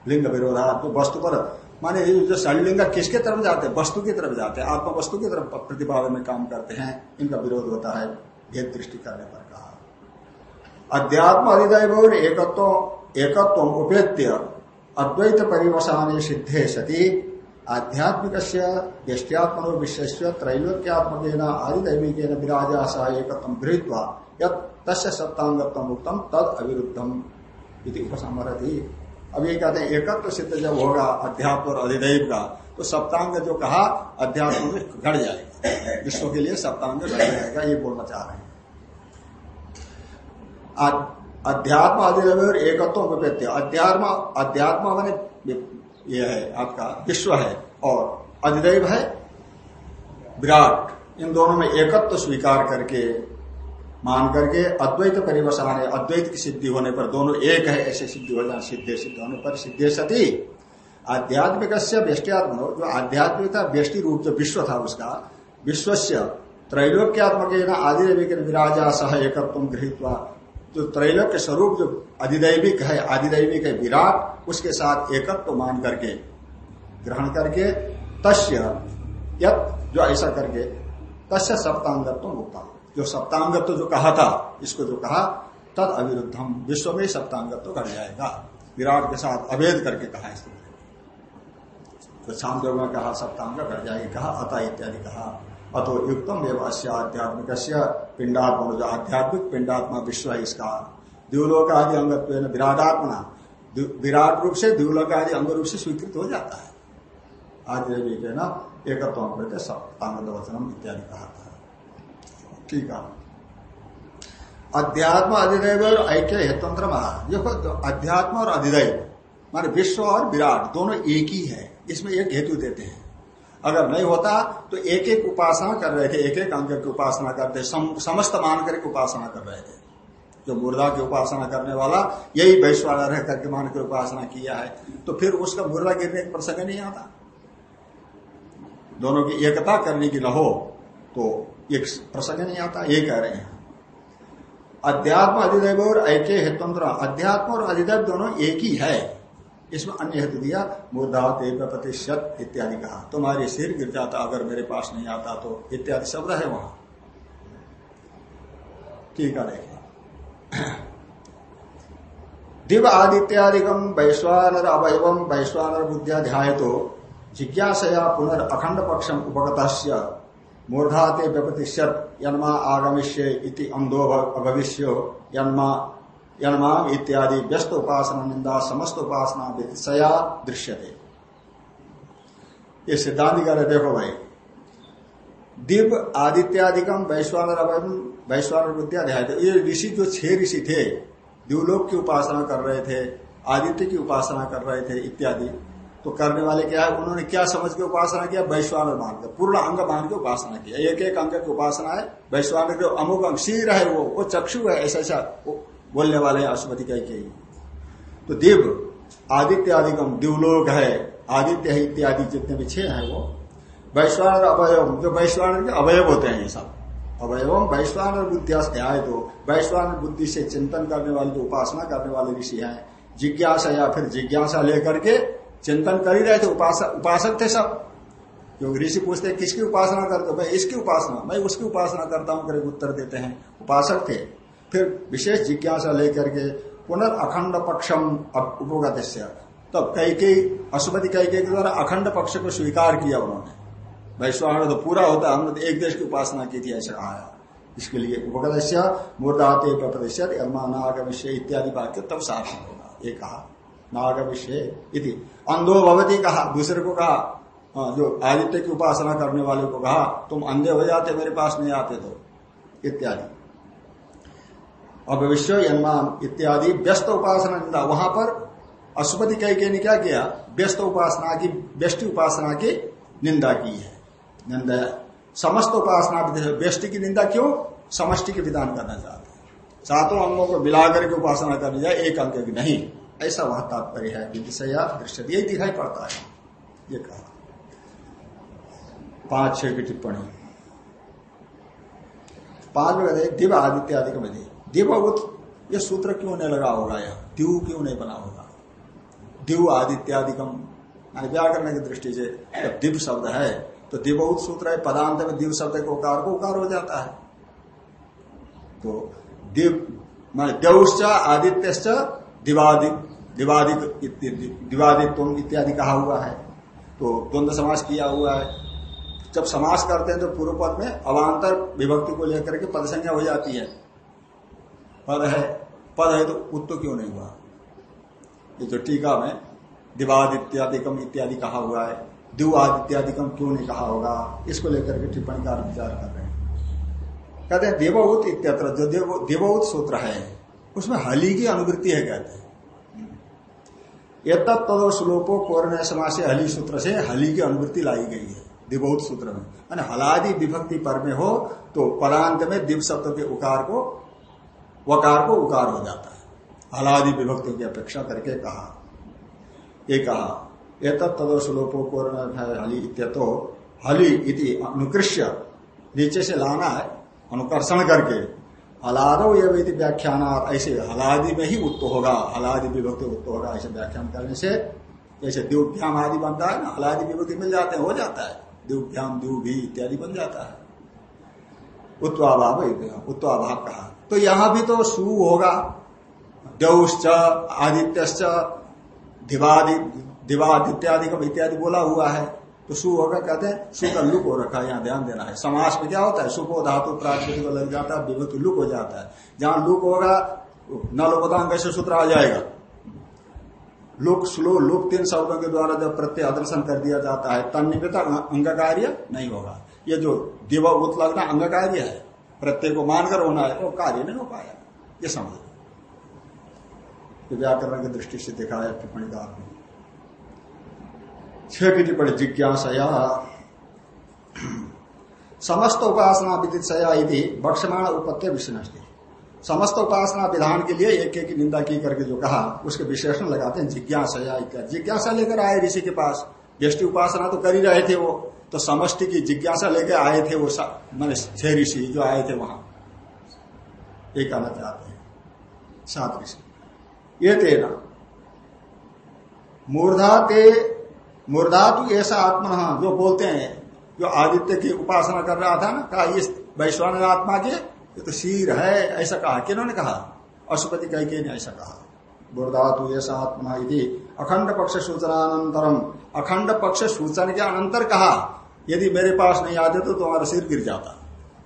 लिंग विरोधात तो वस्तु पर माने ये जो षडलिंग किसके तरफ़ जाते हैं? वस्तु की तरफ़ जाते हैं। आत्मा वस्तु की तरफ़ प्रतिपादन में काम करते हैं। इनका विरोध होता है, भेद दृष्टि करने पर कहा। अध्यात्म अधिदय एकत्व एकत्व उपेत्य अद्वैत परिवसान सिद्धे सती। आध्यात्मिक व्यष्ट्यात्मनो विश्व त्रैलोक्यात्मक आदिदैविक विराजा सह गृहत्वा तस्य सत्तांगत्व उत्तम तद अविरुद्धम उपसमरती अब ये कहते हैं, एकत्व सिद्ध जब होगा, अध्यात्म और अधिदैव का तो सप्तांग जो कहा, अध्यात्म में घट जाएगा। विश्व के लिए सप्तांग घट जाएगा, ये बोलना चाह रहे हैं। अध्यात्म अधिदैव और एकत्व व्यक्ति अध्यात्म अध्यात्म मैंने ये है, आपका विश्व है और अधिदेव है, विराट। इन दोनों में एकत्व स्वीकार करके, मान करके अद्वैत परिवसान है अद्वैत की सिद्धि होने पर दोनों एक है, ऐसे सिद्धि हो जाए सिद्धे सिद्ध होने पर सिद्धे सती। आध्यात्मिक व्यष्टियात्म जो आध्यात्मिकता व्यष्टि रूप जो विश्व था उसका विश्व त्रैलोक्यात्मक आदि विराजा सह एकत्व गृहित जो त्रैलोक्य स्वरूप जो अधिदैविक है, आदिदैविक है विराट, उसके साथ एकत्व तो मान करके ग्रहण करके तस्य यत जो ऐसा करके तस्य सप्तांगत्व मुक्ता जो सप्तांगत्व जो कहा था, इसको जो कहा, तद अविरुद्धम, विश्व में सप्तांगत्व कर जाएगा। विराट के साथ अभेद करके कहा इसको। तो शामदेव में कहा, सप्तांग कर जाएगी, कहा, अतः इत्यादि कहा। अतो युक्तम अश्य आध्यात्मिक पिंडात्मा जो आध्यात्मिक पिंडात्मा विश्व है इसका। द्व्यूलोक आदि अंगत्व विराटात्मना विराट रूप से द्व्यूलोक आदि अंग रूप से स्वीकृत हो जाता है। आदि के न एकत्व सप्तांग वचनम इत्यादि कहा था। ठीक है। अध्यात्म अधिदैव और ऐक्य हेतंत्र महा। देखो अध्यात्म और अधिदैव, माने विश्व और विराट, दोनों एक ही है। इसमें एक हेतु देते हैं। अगर नहीं होता तो एक एक उपासना कर रहे थे एक एक अंग की उपासना करते सम, समस्त मान करके उपासना कर रहे थे। जो मुर्दा की उपासना करने वाला यही वैश्वाला रह करके मान कर उपासना किया है। तो फिर उसका मुर्दा गिरने का प्रसंग नहीं आता। दोनों की एकता करने की न हो तो एक प्रसंग नहीं आता ये कह रहे हैं। अध्यात्म अधिदेव और ऐक्य हेतुंत्र अध्यात्म और अधिदेव दोनों एक ही है। इसमें अन्य हेतु दिया मूर्धावत प्रतिशत इत्यादि कहा। तुम्हारे सिर गिर जाता, अगर मेरे पास नहीं आता तो इत्यादि शब्द है वहाँ। ठीक है, देखिए। *clears throat* दिव आदित्यादिकम वैश्वानर अवयवम वैश्वानर बुद्धियाध्याय तो जिज्ञासया पुनर् अखंड पक्षम उपगत मूर्धाते व्यपतिष्यत यन्मा आगमिष्य अंधो अभविष्य यन्मा यणमाम इत्यादि व्यस्त उपासना, निंदा, समस्त उपासना विषया दृश्य थे ये सिद्धांत कह रहे देखो भाई दिव आदित्यादिकम वैश्वानर वैश्वानर विद्याध्याय ये ऋषि, जो छह ऋषि थे दिवलोक की उपासना कर रहे थे, आदित्य की उपासना कर रहे थे, इत्यादि तो करने वाले क्या है? उन्होंने क्या समझ के उपासना किया? वैश्वानर मान के, पूर्ण अंग मान के उपासना किया। एक एक अंग की उपासना है, वैश्वानर जो अमुक अंग, शीर है वो वो चक्षु है ऐसा ऐसा बोलने वाले अशुपति कह के तो दिव, आदित्य आदिगम, दिवलोक है। आदित्य है, इत्यादि जितने भी छह है वो। वैश्वान अवयव जो वैश्वान के अवयव होते हैं ये सब। अवयव वैश्वान बुद्धि ध्याय तो वैश्वान बुद्धि से चिंतन करने वाले, जो उपासना करने वाले ऋषि हैं, जिज्ञासा या फिर जिज्ञासा लेकर के चिंतन कर ही रहे थे, उपासक उपासक थे सब। क्योंकि ऋषि पूछते किसकी उपासना करते हो? मैं इसकी उपासना, मैं उसकी उपासना करता हूँ करके उत्तर देते हैं। उपासक थे। फिर विशेष जिज्ञासा लेकर के पुनर्अखंड पक्षम उपगत तब कई कई अशुपति कई कई के द्वारा अखंड पक्ष को स्वीकार किया उन्होंने। वैश्वान तो पूरा होता, हमने तो एक देश की उपासना की थी, ऐसा कहा इसके लिए उपगत मूर्धाते प्रपदिश्यत नाग विषय इत्यादि वाक्य तब सार्थक होगा। ये कहा नाग विषय इति। अंधो भवती कहा, दूसरे को कहा जो आदित्य की उपासना करने वाले को कहा, तुम अंधे हो जाते, मेरे पास नहीं आते तो। इत्यादि। अभविष्य यन्मान इत्यादि व्यस्त उपासना निंदा। वहाँ पर अशुपति कई ने क्या किया? व्यस्त उपासना की, व्यष्टि उपासना की निंदा की है। निंदा, समस्त उपासना व्यष्टि की निंदा क्यों? समष्टि के विधान करना चाहते हैं। सातों अंगों को मिलाकर के उपासना करनी जाए एक अंग की नहीं। ऐसा वह तात्पर्य है। विदिशया दृश्य यही दिखाई पड़ता है। ये कहा। पाँच, छह की टिप्पणी। पाँच में कहते दिव आदित्य आदि का दिवभूत ये सूत्र क्यों नहीं लगा होगा यह? दिव क्यों नहीं बना होगा? दिव आदित्यादिकम। व्याकरण की दृष्टि से, जब दिव शब्द है तो दिवभूत सूत्र है पदांत में दिव शब्द के उकार को उकार हो जाता है। तो दिव, मान देवश्च आदित्य दिवादिक दिवादिक इत्यादि कहा हुआ है। तो द्वंद्व समास किया हुआ है। जब समास करते हैं तो पूर्व पद में अवान्तर विभक्ति को लेकर के पद संज्ञा हो जाती है। पद है पद है तो उत्तो क्यों नहीं हुआ? ये जो टीका में दिवादित्यादिकम इत्यादि कहा हुआ है दिवादित्यादिकम क्यों नहीं कहा होगा? इसको लेकर के टिप्पणी कार विचार कर रहे हैं। कहते हैं, देवभूत इत्यत्र, जो देवभूत सूत्र है, उसमें हली की अनुवृत्ति है, कहते हैं। ये तत्व श्लोको कोरण समाज से हली सूत्र से हली की अनुवृत्ति लाई गई है दिवौत सूत्र में। हलादि विभक्ति पर में हो तो परांत में दिव शब्द के उकार को वकार को उकार हो जाता है। हलादि विभक्ति की अपेक्षा करके कहा। ये कहा एक तदोशलोपो को हली इत्यतो, हली इति अनुकृष्य, नीचे से लाना है, अनुकर्षण करके। हलादो ये व्याख्यान ऐसे हलादि में ही उत्त होगा हलादि विभक्ति उत्त होगा, ऐसे व्याख्यान करने से। जैसे द्यूभ्याम आदि बनता है ना हलादि विभक्ति मिल जाते हैं, हो जाता है। द्यूभ्याम द्यू भी इत्यादि बन जाता है। उत्वाभाव उत्वाभाव कहा। तो यहाँ भी तो सु होगा। दौश्च आदित्यश्च, दिवादि, दिवादित्यादि का इत्यादि बोला हुआ है तो सु होगा। कहते हैं सु का लुक हो रखा है, यहाँ ध्यान देना है। समास में क्या होता है? सुपो धातु प्राकृतिक लग जाता है, विभूति लुक हो जाता है। जहाँ लुक होगा न कैसे सूत्र आ जाएगा। लुक, स्लो, लुक तीन शब्दों के द्वारा जब प्रत्यय आदर्शन कर दिया जाता है तन निमित्त अंग कार्य नहीं होगा। ये जो दिव उत लगना अंग कार्य है प्रत्यय को मानकर होना है, वो कार्य नहीं हो पाया। ये समझ। व्याकरण की दृष्टि से दिखाया टिप्पणी का छह की टिप्पणी, जिज्ञासया। समस्त उपासना विदिशया यदि बक्षमाण उपत्य विष्णष्टि समस्त उपासना विधान के लिए एक एक निंदा की करके जो कहा, उसके विशेषण लगाते हैं जिज्ञासया इत्यादि। जिज्ञासा लेकर आए ऋषि के पास। व्यष्टि उपासना तो कर ही रहे थे वो। तो समष्टि की जिज्ञासा लेकर आए थे वो मैंने छह ऋषि जो आए थे वहाँ। ये कहना चाहते हैं। सात ऋषि। ये तेना मूर्धा ते मूर्धा तो ऐसा आत्मा जो बोलते हैं, जो आदित्य की उपासना कर रहा था ना, कहा, इस वैश्वान आत्मा के, ये तो शीर है, ऐसा कहा। किन्होंने कहा? अशुपति कह के ने ऐसा कहा। बुर्धातु ऐसा आत्मा यदि अखंड पक्ष सूचनानंतरम अखंड पक्ष सूचन के अनंतर कहा। यदि मेरे पास नहीं आते तो तुम्हारा सिर गिर जाता।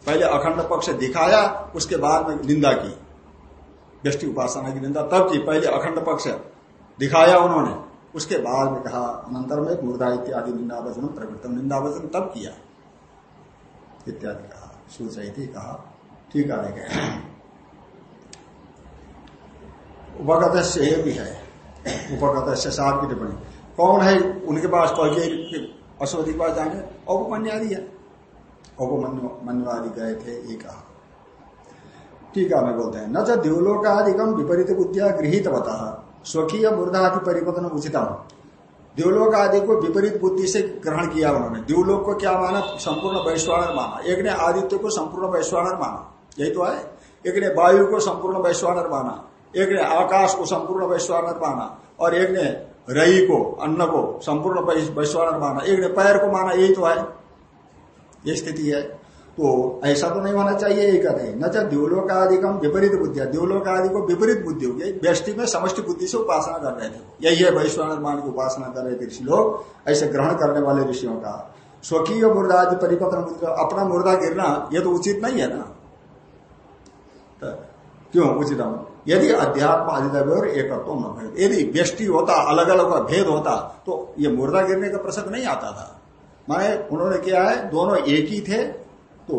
पहले अखंड पक्ष दिखाया, उसके बाद में निंदा की। व्यष्टि उपासना की निंदा तब की, पहले अखंड पक्ष दिखाया उन्होंने। उसके बाद में कहा, अनंतर में मुर्दा इत्यादि निंदावचन प्रवृत्तम निंदावचन तब किया। इत्यादि कहा सूचयती कहा। ठीक है उपगत से भी है। उपगत से सात की टिप्पणी। कौन है? उनके पास पहुँचे अशोधि के पास जाएँगे। औपमन्यादि है औपमन्यवादि गए थे ये कहा है मैं बोलते हैं, न तो द्योलोकादिगम विपरीत बुद्धिया गृहित बता स्वकीय मूर्धादि परिवर्तन उचितम। द्योलोक आदि को विपरीत बुद्धि से ग्रहण किया उन्होंने। द्योलोक को क्या माना? संपूर्ण वैश्वानर माना। एक ने आदित्य को संपूर्ण वैश्वानर माना। यही तो है एक ने वायु को संपूर्ण वैश्वानर माना। एक ने आकाश को संपूर्ण वैश्वानर माना। और एक ने रई को, अन्न को, संपूर्ण वैश्वानर माना। एक ने पैर को माना, यही तो है। ये स्थिति है। तो ऐसा तो नहीं होना चाहिए यही कहते हैं न चाहे द्योलोक आदि कम विपरीत बुद्धि द्योलोक आदि को विपरीत बुद्धि हो गई। व्यष्टि में समष्टि बुद्धि से उपासना कर रहे थे। यही है वैश्वानर मान की उपासना कर रहे थे ऋषि लोग। ऐसे ग्रहण करने वाले ऋषियों का। स्वकीय मुर्दा आदि परिपत्र अपना मुर्दा गिरना यह तो उचित नहीं है ना। क्यों उचित यदि अध्यात्म अधिदैव और एकत्व न भेद यदि व्यष्टि होता अलग अलग का भेद होता तो ये मुर्दा गिरने का प्रसंग नहीं आता था। माने उन्होंने किया है, दोनों एक ही थे तो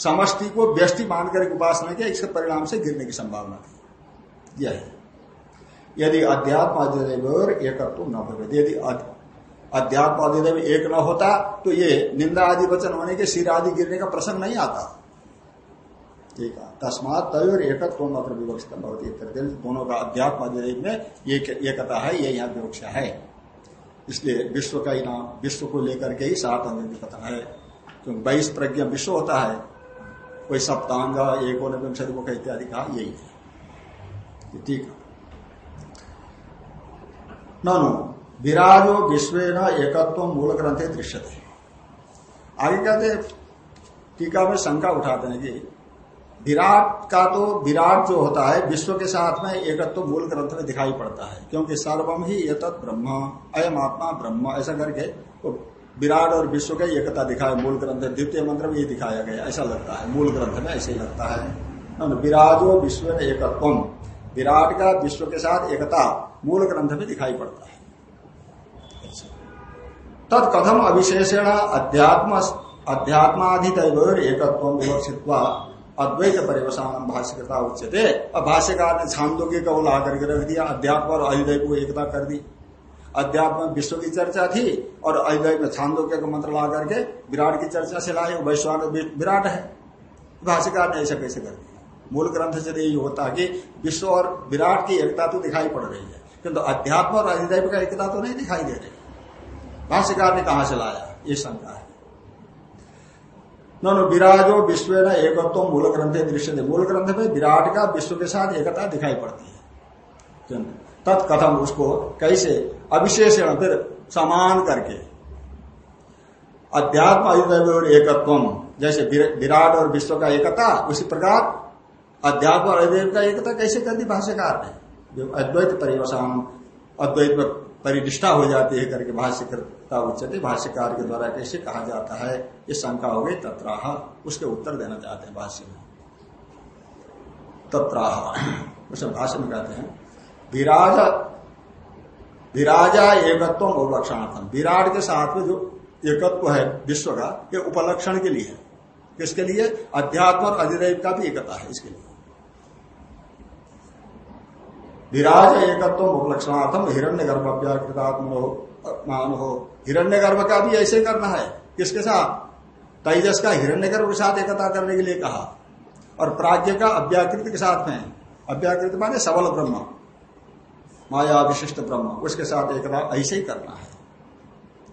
समष्टि को व्यष्टि मानकर उपासना किया, इसके परिणाम से गिरने की संभावना थी। यह। यदि अध्यात्म अधिदैव और एकत्व न भेद यदि अध्यात्म अधिदैव एक न होता तो ये निंदा आदि वचन होने के सिर आदि गिरने का प्रसंग नहीं आता। ठीक है। तस्मात तय और एकत्व मात्र विवक्षित भवती दोनों का अध्यात्म में एक एकता है, ये यहाँ विवक्षा है। इसलिए विश्व का ही नाम, विश्व को लेकर के ही सात अंग कथन है। क्योंकि बाईस प्रज्ञा विश्व होता है। कोई सप्तांग, एक को इत्यादि कहा यही है। ठीक नो विराजो विश्व न एकत्व मूल ग्रंथे दृश्य थे आगे कहते टीका में शंका उठाते हैं कि विराट का तो विराट जो होता है, विश्व के साथ में एकत्व तो मूल ग्रंथ में दिखाई पड़ता है, क्योंकि सर्वम ही एक ब्रह्म, अयम आत्मा ब्रह्म, ऐसा करके तो विराट और विश्व का एकता दिखाया, मूल ग्रंथ, द्वितीय मंत्र में ये दिखाया गया, ऐसा लगता है, मूल ग्रंथ में ऐसे ही लगता है। विराजो विश्व में एकत्व विराट का विश्व के साथ एकता मूल ग्रंथ में दिखाई पड़ता है। तद कथम अविशेषण अध्यात्म अध्यात्माधिदैव एकत्व विवक्षित अद्वैत परिवसान भाष्यकता उच्चते अब भाष्यकार ने छांदोगी का ला करके रख दिया, अध्यात्म और अहिदय को एकता कर दी। अध्यात्म में विश्व की चर्चा थी और अहिदय में छांदोग्य का मंत्र ला करके विराट की चर्चा से लाए वैश्वान विराट है। भाष्यकार ने ऐसा कैसे कर दिया? मूल ग्रंथ से यही होता कि विश्व और विराट की एकता तो दिखाई पड़ रही है, किंतु अध्यात्म और अधिदैव का एकता तो नहीं दिखाई दे रही। भाष्यकार ने कहा से लाया? ये शंका है। नो विराजो विश्व न एकत्व मूल ग्रंथ दृश्य थे मूल ग्रंथ में विराट का विश्व के साथ एकता दिखाई पड़ती है। तत्कथम उसको कैसे अविशेषण फिर समान करके अध्यात्म अयुदय और एकत्व जैसे विराट और विश्व का एकता, उसी प्रकार अध्यात्म और अद्वैत का एकता कैसे कर दी भाष्यकार ने? जो अद्वैत परिवसान अद्वैत परिनिष्ठा हो जाती है करके भाष्यकर्ता उच्चते, भाष्यकार के द्वारा कैसे कहा जाता है, ये शंका हो गई, तत्राह, उसके उत्तर देना चाहते हैं भाष्य में। तत्राह, उसे भाष्य में कहते हैं, विराज, विराजा एकत्व उपलक्षणार्थम विराट के साथ में जो एकत्व है विश्व का, ये उपलक्षण के लिए है। किसके लिए? अध्यात्म और अधिदेव का भी एकता है इसके लिए। विराज एकत्व उपलक्षणार्थम हिरण्य गर्भ अभ्याकृतात्म हो मान। हो हिरण्य गर्भ का भी ऐसे करना है। किसके साथ? तेजस का हिरण्य गर्भ के साथ एकता करने के लिए कहा। और प्राज्ञ का अव्याकृत के साथ में अव्याकृत माने सबल ब्रह्म। माया विशिष्ट ब्रह्म। उसके साथ एकता ऐसे ही करना है।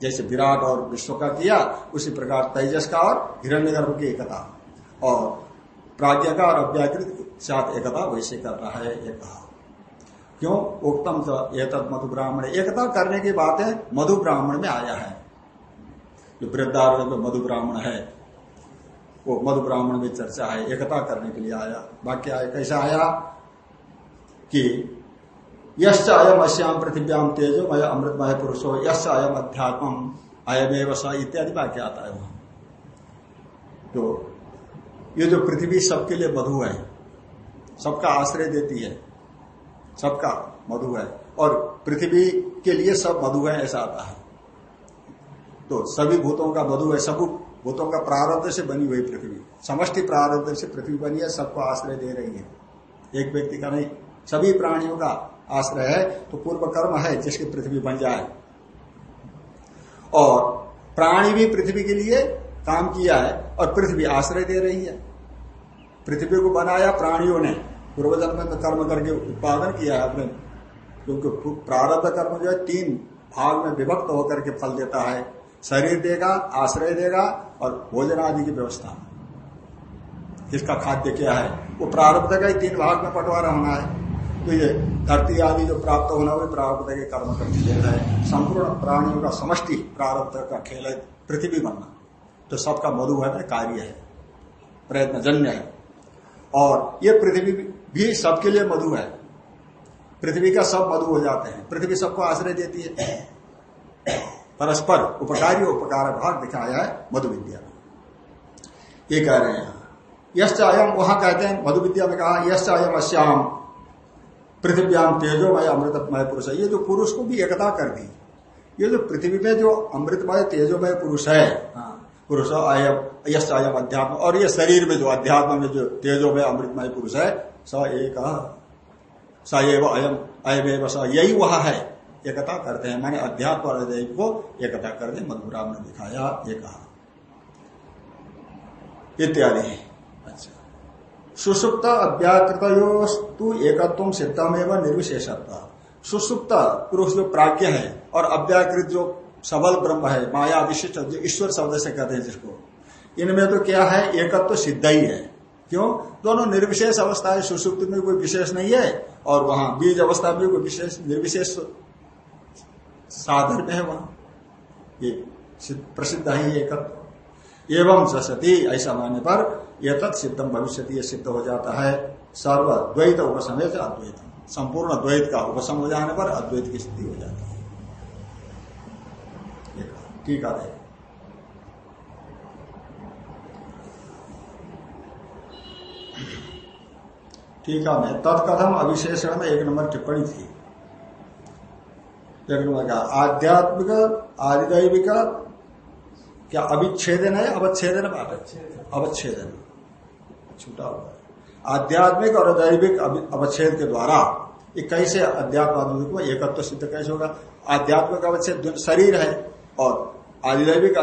जैसे विराट और विश्व का किया, उसी प्रकार तेजस का और हिरण्य गर्भ की एकता। और प्राज्ञ का और अव्याकृत साथ एकता वैसे करना है, ये कहा। क्यों? उत्तम तो मधु ब्राह्मण। एकता करने की बात मधु ब्राह्मण में आया है। जो वृद्धार में मधु ब्राह्मण है, वो मधु ब्राह्मण में चर्चा है, एकता करने के लिए आया। वाक्य आया, कैसा आया? कि, यश्च अयम अश्याम पृथ्व्याम तेजो मय अमृतमय पुरुषो, यश्च अयम अध्यात्म अयमेव स इत्यादि वाक्य आता है वहाँ। तो ये जो पृथ्वी सबके लिए मधु है, सबका आश्रय देती है सबका मधु है। और पृथ्वी के लिए सब मधु है, ऐसा आता है। तो सभी भूतों का मधु है, सब भूतों का प्रारब्ध से बनी हुई पृथ्वी। समष्टि प्रारब्ध से पृथ्वी बनी है, सबको आश्रय दे रही है। एक व्यक्ति का नहीं, सभी प्राणियों का आश्रय है तो पूर्व कर्म है, जिसकी पृथ्वी बन जाए। और प्राणी भी पृथ्वी के लिए काम किया है, और पृथ्वी आश्रय दे रही है। पृथ्वी को बनाया प्राणियों ने पूर्वजन्म में कर्म करके उत्पादन किया है अपने क्योंकि प्रारब्ध कर्म जो है, तीन भाग में विभक्त होकर के फल देता है। शरीर देगा, आश्रय देगा और भोजन आदि की व्यवस्था। जिसका खाद्य क्या है? वो प्रारब्ध का ही तीन भाग में बंटवारा होना है। तो ये धरती आदि जो प्राप्त होना, वो प्रारब्ध के कर्म करती देता है। संपूर्ण प्राणियों का समष्टि प्रारब्ध का खेल है, पृथ्वी बनना। तो सबका मधु है कार्य है प्रयत्न जन्य है। और ये पृथ्वी भी सबके लिए मधु है। पृथ्वी का सब मधु हो जाते हैं। पृथ्वी सबको आश्रय देती है। परस्पर उपकारी उपकार भाग दिखाया है मधु विद्या ये कह रहे हैं। यश अयम वहाँ कहते हैं मधु विद्या में कहा यश अयम अश्याम पृथ्व्याम तेजोमय अमृतमय पुरुष है। ये जो पुरुष को भी एकता कर दी ये जो पृथ्वी में जो अमृतमय तेजोमय पुरुष है हाँ, पुरुष अयम यश अयम अध्यात्म और ये शरीर में जो अध्यात्म में जो तेजोमय अमृतमय पुरुष है स एक स एव अयम अयम स। यही वह है। एकता करते हैं। मैंने अध्यात्म और अदय को एकता कर दे मधुराम ने दिखाया, ये कहा। इत्यादि। अच्छा। सुसुप्त अव्याकृतोस्तु एकत्व सिद्धम एवं निर्विशेषत्व। सुसुप्त पुरुष जो प्राज्ञ है और अव्याकृत जो सबल ब्रह्म है, माया विशिष्ट जो ईश्वर शब्द से कहते हैं जिसको। इनमें तो क्या है? एकत्व सिद्ध ही है। क्यों? दोनों निर्विशेष अवस्था है सुसुप्त में कोई विशेष नहीं है, और वहाँ बीज अवस्था में कोई विशेष, निर्विशेष साधन में है वहाँ। ये प्रसिद्ध है एकत्व एवं सती ऐसा मानने पर यह तत् सिद्धम भविष्य सिद्ध हो जाता है। सर्व द्वैत उपसमय से अद्वैत। संपूर्ण द्वैत का उपसम हो जाने पर अद्वैत की स्थिति हो जाती है। ठीक है। ठीक है मैं तत्कथम अविशेषण में एक नंबर टिप्पणी थी। एक नंबर का आध्यात्मिक आदिदैविक क्या अविच्छेदन है अवच्छेदन? अवच्छेदन। छूटा हुआ है। आध्यात्मिक और दैविक अवच्छेद के द्वारा ये कैसे अध्यात्म को एकत्व तो सिद्ध कैसे होगा? आध्यात्मिक अवच्छेद शरीर है और आदिदैविक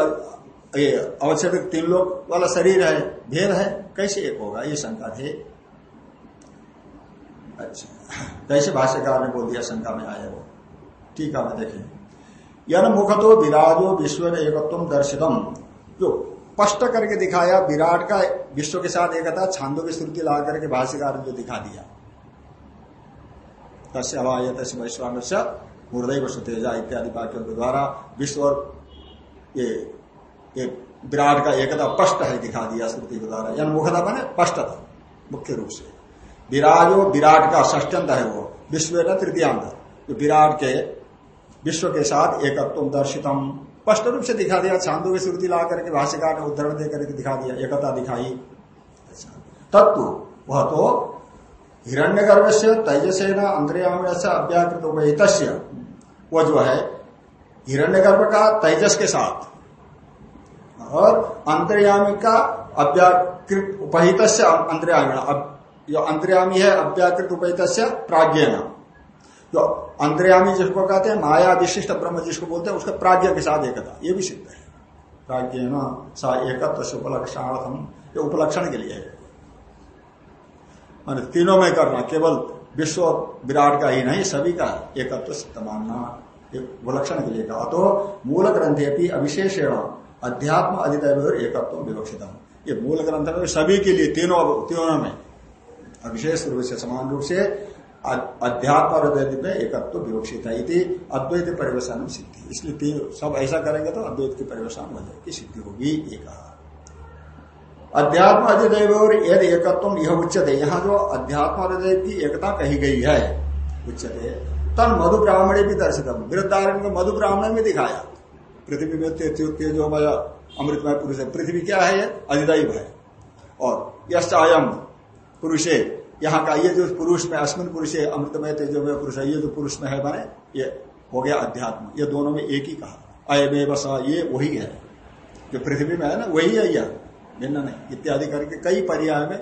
अवच्छेद तीन लोग वाला शरीर है भेद है कैसे एक होगा? ये शंका थे। अच्छा कैसे भाष्यकार ने बोल दिया शंका में आया वो। ठीक है देखें। यन मुख तो विराजो विश्व एकत्व दर्शितम। जो स्पष्ट करके दिखाया विराट का विश्व के साथ एकता छांदो की श्रुति ला करके भाष्यकार ने जो दिखा दिया। तस्य अवाय तस्य वैश्वान से हृदय सुतेजा इत्यादि वाक्यों के द्वारा विश्व और ये, ये विराट का एकता स्पष्ट है दिखा दिया श्रुति के द्वारा। यानी मुखता बने स्पष्टता मुख्य रूप से। विराजो विराट का षष्टंत है वो, विश्व का तृतीयांत। जो विराट के, विश्व के साथ एकत्व दर्शितम। स्पष्ट रूप से दिखा दिया छांदो की श्रुति ला करके, भाष्यकार ने उदाहरण दे करके दिखा दिया, एकता दिखाई। तत्व वह तो हिरण्य गर्भ से तेजसेना अंतर्याम से अव्याकृत उपहित वह जो है हिरण्य गर्भ का तेजस के साथ और अंतर्यामी का अव्याकृत उपहित अंतर्यामी जो अंतर्यामी है, अव्याकृत उपहित प्राज्ञ जो अंतर्यामी जिसको कहते हैं, माया विशिष्ट ब्रह्म जिसको बोलते हैं, उसका प्राज्ञ के साथ एकता, ये भी सिद्ध है। प्राज्ञ सा एकत्व से उपलक्षणार्थम ये उपलक्षण के लिए है। मान तीनों में करना, केवल विश्व विराट का ही नहीं, सभी का एकत्व सिद्ध मानना उपलक्षण के लिए कहा। तो मूल ग्रंथे भी अविशेषण अध्यात्म अधिदैव एकत्व विवक्षित ये मूल ग्रंथ में सभी के लिए तीनों तीनों में। विशेष रूप से समान रूप से अध्यात्म और अद्वैत में एकत्व विवक्षित है। अद्वैत परिवेशन सिद्धि। इसलिए तीन सब ऐसा करेंगे तो अद्वैत की परिवेशन हो जाएगी, सिद्धि होगी एक। अध्यात्म अधिदेव और यद एकत्व यह उच्चते यहाँ जो अध्यात्म अधिदेव की एकता कही गई है उच्चते तन मधु ब्राह्मणे भी दर्शित वृद्धारण को मधु ब्राह्मण में दिखाया। पृथ्वी में तेजोमय अमृतमय पुरुष है, पृथ्वी क्या है? ये अधिदैव है। और यश अयम पुरुषे, यहाँ का ये जो पुरुष में अश्विन पुरुष है, अमृतमय तेजोमय पुरुष है, ये जो पुरुष में है माने, ये हो गया अध्यात्म। ये दोनों में एक ही कहा। अयमेव स, ये वही है। जो पृथ्वी में है ना, वही है यह। भिन्न नहीं। इत्यादि करके कई पर्याय में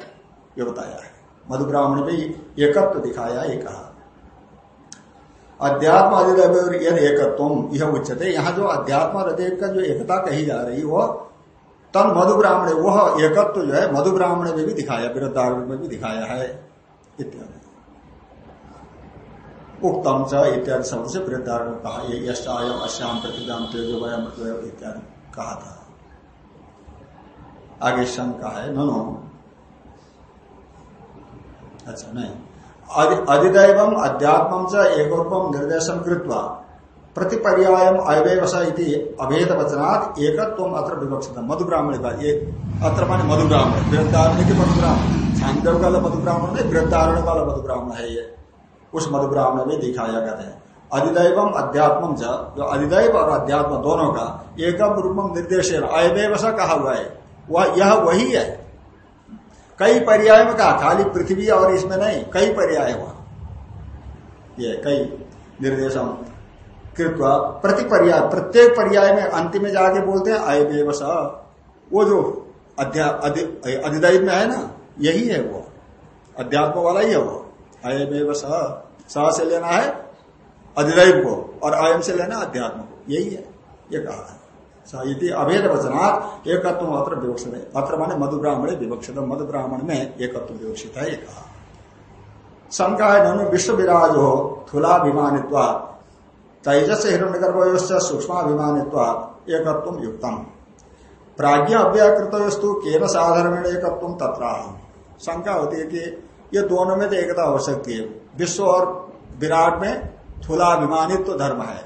ये बताया है। मधुब्राह्मण में एकत्व दिखाया, ये कहा। अध्यात्म अधिदेव यद एकत्व यह उच्चते। यहाँ जो अध्यात्म हृदय का जो एकता कही जा रही, वो तन मधु ब्राह्मण वह एकत्व जो है, मधु ब्राह्मण में भी दिखाया वृद्धार में भी दिखाया है, इत्यादि। उक्तम च इत्यादि शब्द से वृद्धारण कहा, ये यश्चायम अश्याम प्रतिदान तेजो वयम इत्यादि कहा था। आगे शंका है नो। अच्छा नहीं। अधिदैव अध्यात्म च एकोपम निर्देशन कृत्वा प्रतिपर्यायम अवयवस अभेद वचनात् एकत्व अत्र विवक्षित। मधु ब्राह्मण का एक अत्र माने मधु ब्राह्मण वृद्धारण के मधु ब्राह्मण छांदव का मधु नहीं वृद्धारण वाला मधु ब्राह्मण है ये। उस मधुब्राह्मण में दिखाया गया है। अधिदैवम अध्यात्म जो अधिदैव और अध्यात्म दोनों का एकम रूपम निर्देश अयवेवसा कहा हुआ है। वह, यह वही है। कई पर्याय में कहा, खाली पृथ्वी और इसमें नहीं, कई पर्याय हुआ। ये कई निर्देशम कृत्वा प्रति पर्याय प्रत्येक पर्याय में अंतिम में जाके बोलते हैं अयदेव वो जो अधिदैव में है ना, यही है वो। अध्यात्म वाला ही है वो। अयमेव स। से लेना है अधिदैव को, और अयम से लेना अध्यात्म को। यही है, ये कहा है। अभेद वचनात् एकत्व अत्र विवक्षित। है अत्र माने मधु ब्राह्मण विवक्षित मधु ब्राह्मण में एकत्व विवक्षित है कहा शंका है ननु विश्व विराज हो थुलाभिमानित्वा तेजस हिरण्य गर्भ सूक्ष्माभिमानित्वा एकत्व युक्तम। प्राज्ञ अव्याकृत वस्तु केन साधारण एकत्व तथा शंका होती है कि ये दोनों में तो एकता हो सकती है विश्व और विराट में थूलाभिमानित्व धर्म है।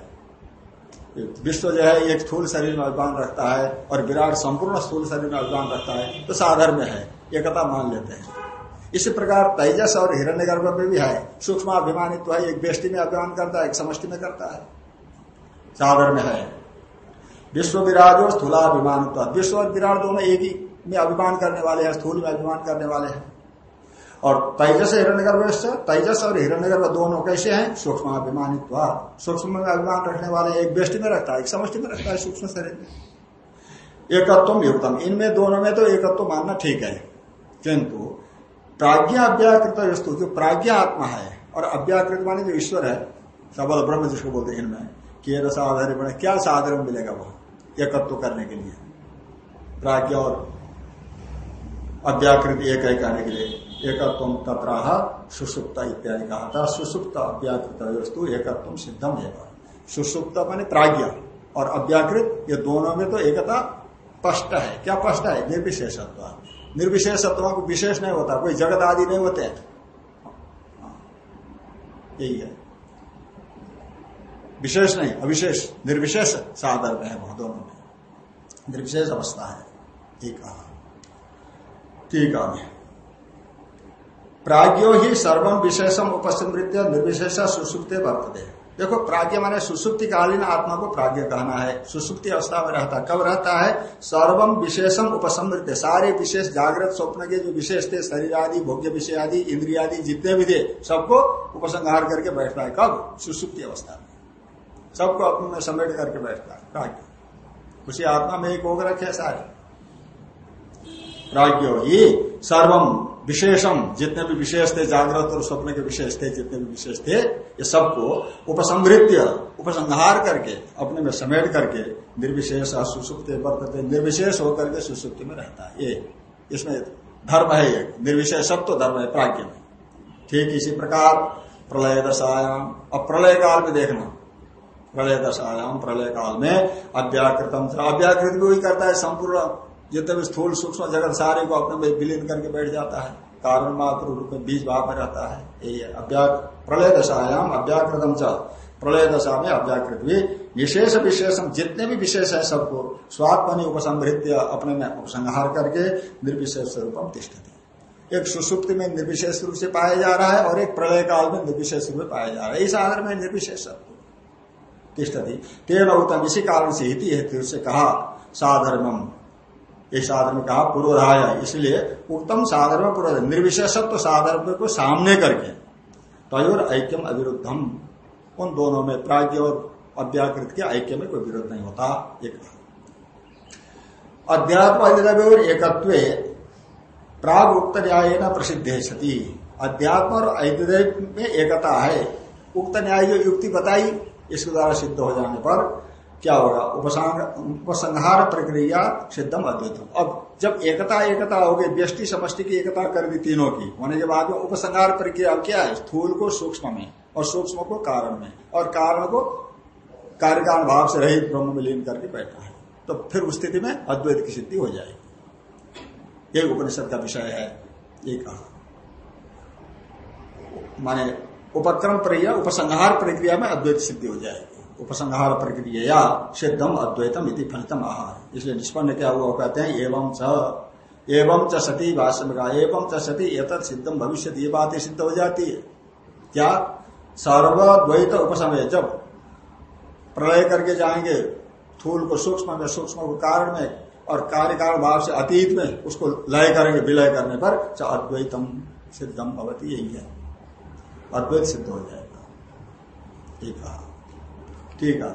विश्व जो है, एक स्थूल शरीर में अभिमान रखता है और विराट संपूर्ण स्थूल शरीर में अभिमान रखता है तो साधर्म में है एकता मान लेते हैं। इसी प्रकार तेजस और हिरण्य गर्भ में भी है। सूक्ष्म अभिमानित्व तो है, एक बेष्टि में अभिमान करता है, एक समष्टि में करता है। साधर्म है। विश्व विराट और स्थूलाभिमान विश्व और विराट दोनों एक ही में अभिमान करने वाले हैं, स्थूल में अभिमान करने वाले हैं। और तेजस हिरण्यगर्भ तेजस और हिरण्यगर्भ दोनों कैसे हैं? सूक्ष्म अभिमानित्व सूक्ष्म में अभिमान रखने वाले एक बेष्टि में रखता है, एक समष्टि में रखता है सूक्ष्म शरीर में। एकत्व युक्तम इनमें दोनों में तो एकत्व मानना ठीक है। किंतु प्राज्ञा अव्याकृत वस्तु, जो प्राज्ञा आत्मा है, और अव्याकृत माने जो ईश्वर है, सबल ब्रह्म जिसको बोलते हैं इनमें, के साधारण क्या साधारण मिलेगा वह, एकत्व करने के लिए। प्राज्ञा और अव्याकृत एक कहने के लिए। एकत्व तत्राह सुसुप्त इत्यादि कहा था। सुसुप्त अव्याकृत वस्तु एकत्व सिद्धम एवं। सुसुप्त माने प्राज्ञ और अव्याकृत, ये दोनों में तो एकता स्पष्ट है। क्या स्पष्ट है? निर्विशेषत्व। निर्विशेषत्व को विशेष नहीं होता, कोई जगत आदि नहीं होते। यही है। विशेष नहीं, अविशेष, निर्विशेष साधर्म है वह दोनों में। निर्विशेष अवस्था है। ठीक कहा। ठीक है प्राज्ञो ही सर्वम विशेषम उपस्मृत्य निर्विशेष सुसुप्ते वर्तते। देखो, प्राज्ञ माने सुसुप्ति कालीन आत्मा को प्राज्ञ कहना है। सुसुप्ति अवस्था में रहता कब रहता है? सर्वम विशेषम उपसमृत सारे विशेष जागृत स्वप्न के जो विशेष थे, शरीर आदि, भोग्य विषय आदि, इंद्रिया आदि, जितने भी थे, सबको उपसंहार करके बैठता है। कब? सुसुप्ति अवस्था में। सबको अपने में समेट करके बैठता है। प्राज्ञ। उसी आत्मा में एक होकर रखे सारे। प्राज्ञो ही सर्वम विशेषम, जितने भी विशेष थे, जागृत और स्वप्न के विशेष थे, जितने भी विशेष थे, ये सबको उपसंहृत्य, उपसंहार करके, अपने में समेट करके निर्विशेष सुसुप्त वर्तते, निर्विशेष होकर के सुसुप्ति में रहता है। ये, इसमें धर्म है एक निर्विशेष सब तो धर्म है, प्राज्ञ में। ठीक इसी प्रकार प्रलय दशायाम। अब प्रलय काल में देखना। प्रलय दशायाम, प्रलय काल में अव्याकृतम। अव्याकृत भी वही करता है, संपूर्ण जितने भी स्थूल सूक्ष्म जगत सारे को अपने में विलीन करके बैठ जाता है, कारण मात्र रूप में बीज भाव में रहता है। यही है प्रलय दशायाम अव्याकृतम च। प्रलय दशा में अव्याकृत भी विशेष विशेषम, जितने भी विशेष है सबको स्वात्मनि उपसंहृत्य अपने में उपसंहार करके निर्विशेष स्वरूप तिष्ठती एक सुसुप्त में निर्विशेष रूप से पाया जा रहा है और एक प्रलय काल में निर्विशेष रूप में पाया जा रहा है। इस आधार में निर्विशेष सबको तिष्ठती तेन उत्तम इसी कारण से हिति हेतु से कहा, साधर्मम। ये साधर्म कहा पूर्वधाय इसलिए उत्तम साधर्म पूर्व निर्विशेषत्व साधर्म को सामने करके। तयोर ऐक्यम अविरुद्धम। उन दोनों में प्राज्ञ और अव्याकृत के ऐक्य में कोई विरोध नहीं होता एक अध्यात्म अधिदव्य और एकत्व प्राग उक्त न्याय न प्रसिद्ध सती अध्यात्म और ऐतिदेव में एकता है। उक्त न्याय जो युक्ति बताई, इसके द्वारा सिद्ध हो जाने पर क्या होगा उपसंहार प्रक्रिया सिद्धम अद्वैतम। अब जब एकता एकता होगी व्यष्टि समष्टि की एकता कर दी तीनों की, होने के बाद में उपसंहार प्रक्रिया क्या है? स्थूल को सूक्ष्म में और सूक्ष्म को कारण में। और कारण को कार्यकारण भाव से रहित ब्रह्म में लीन करके बैठा है। तो फिर उस स्थिति में अद्वैत की सिद्धि हो जाएगी। ये उपनिषद का विषय है, ये कहा। माने उपक्रम प्रक्रिया, उपसंहार प्रक्रिया में अद्वैत सिद्धि हो जाएगी। उपसंहार प्रक्रिया सिद्धम अद्वैतम इति फलितम आहार। इसलिए निष्पन्न क्या हुआ कहते हैं, एवं च। एवं च सती भाष्य में कहा एवं च सती एतत् सिद्धम भविष्य ये बातें सिद्ध हो जाती है। क्या? सर्वद्वैत उपसमय जब प्रलय करके जाएँगे थूल को सूक्ष्म में, सूक्ष्म को कारण में, और कार्य कारण भाव से अतीत में उसको लय करेंगे, विलय करने पर अद्वैतम सिद्धम भवती, यही है। अद्वैत सिद्ध हो जाएगा। ठीक है ठीक है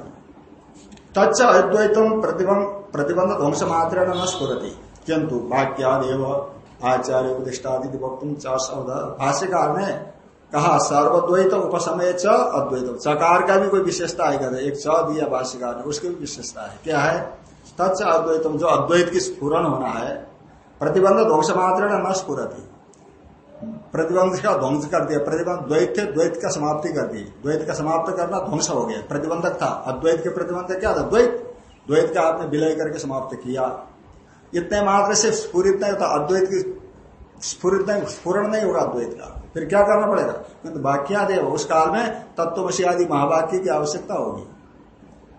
तच्च अद्वैतम प्रतिबंध ध्वंस मात्र न स्फुरती। किंतु वाक्यादेव आचार्य उपदिष्टादि वक्त भाष्यकार ने कहा, सर्वद्वैत उपसमय च अद्वैत। चकार का भी कोई विशेषता है कहते एक च दिया भाष्यकार ने, उसकी भी विशेषता है। क्या है? तच्च अद्वैतम, जो अद्वैत की स्फुरन होना है, प्रतिबंध ध्वंस मात्र न स्फुरती। प्रतिबंध का ध्वंस कर दिया। प्रतिबंध द्वैत थे, द्वैत का समाप्ति कर दी। द्वैत का समाप्त करना ध्वंस हो गया। प्रतिबंधक था। अद्वैत के प्रतिबंधक क्या था? द्वैत। द्वैत का आपने विलय करके समाप्त किया। इतने मात्र से स्फूरित नहीं होता। अद्वैत की स्फूरित नहीं स्फूरण नहीं होगा अद्वैत का। फिर क्या करना पड़ेगा? किंतु वाक्यादि उस काल में तत्वशी आदि महावाक्य की आवश्यकता होगी।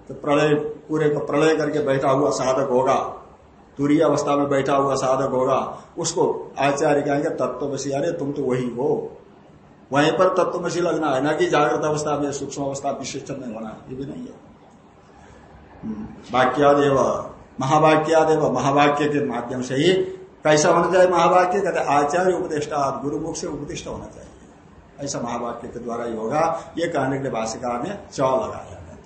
तो प्रलय, पूरे को प्रलय करके बैठा हुआ साधक होगा। तुरी अवस्था में बैठा हुआ साधक होगा उसको आचार्य कहेंगे तत्वसी अरे तुम तो वही हो। वहीं पर तत्वसी लगना है ना कि जागृत अवस्था में सूक्ष्म अवस्था विशिष्ट नहीं होना ये भी नहीं है। हम्म, वाक्यादेव महावाक्यादेव महावाक्य के माध्यम से ही कैसा होना चाहिए महावाक्य? कहते आचार्य उपदेष्टा गुरुमुख से उपदिष्ट होना चाहिए। ऐसा महावाक्य के द्वारा ही होगा। ये कहने के लिए ने च लगाया। जाता है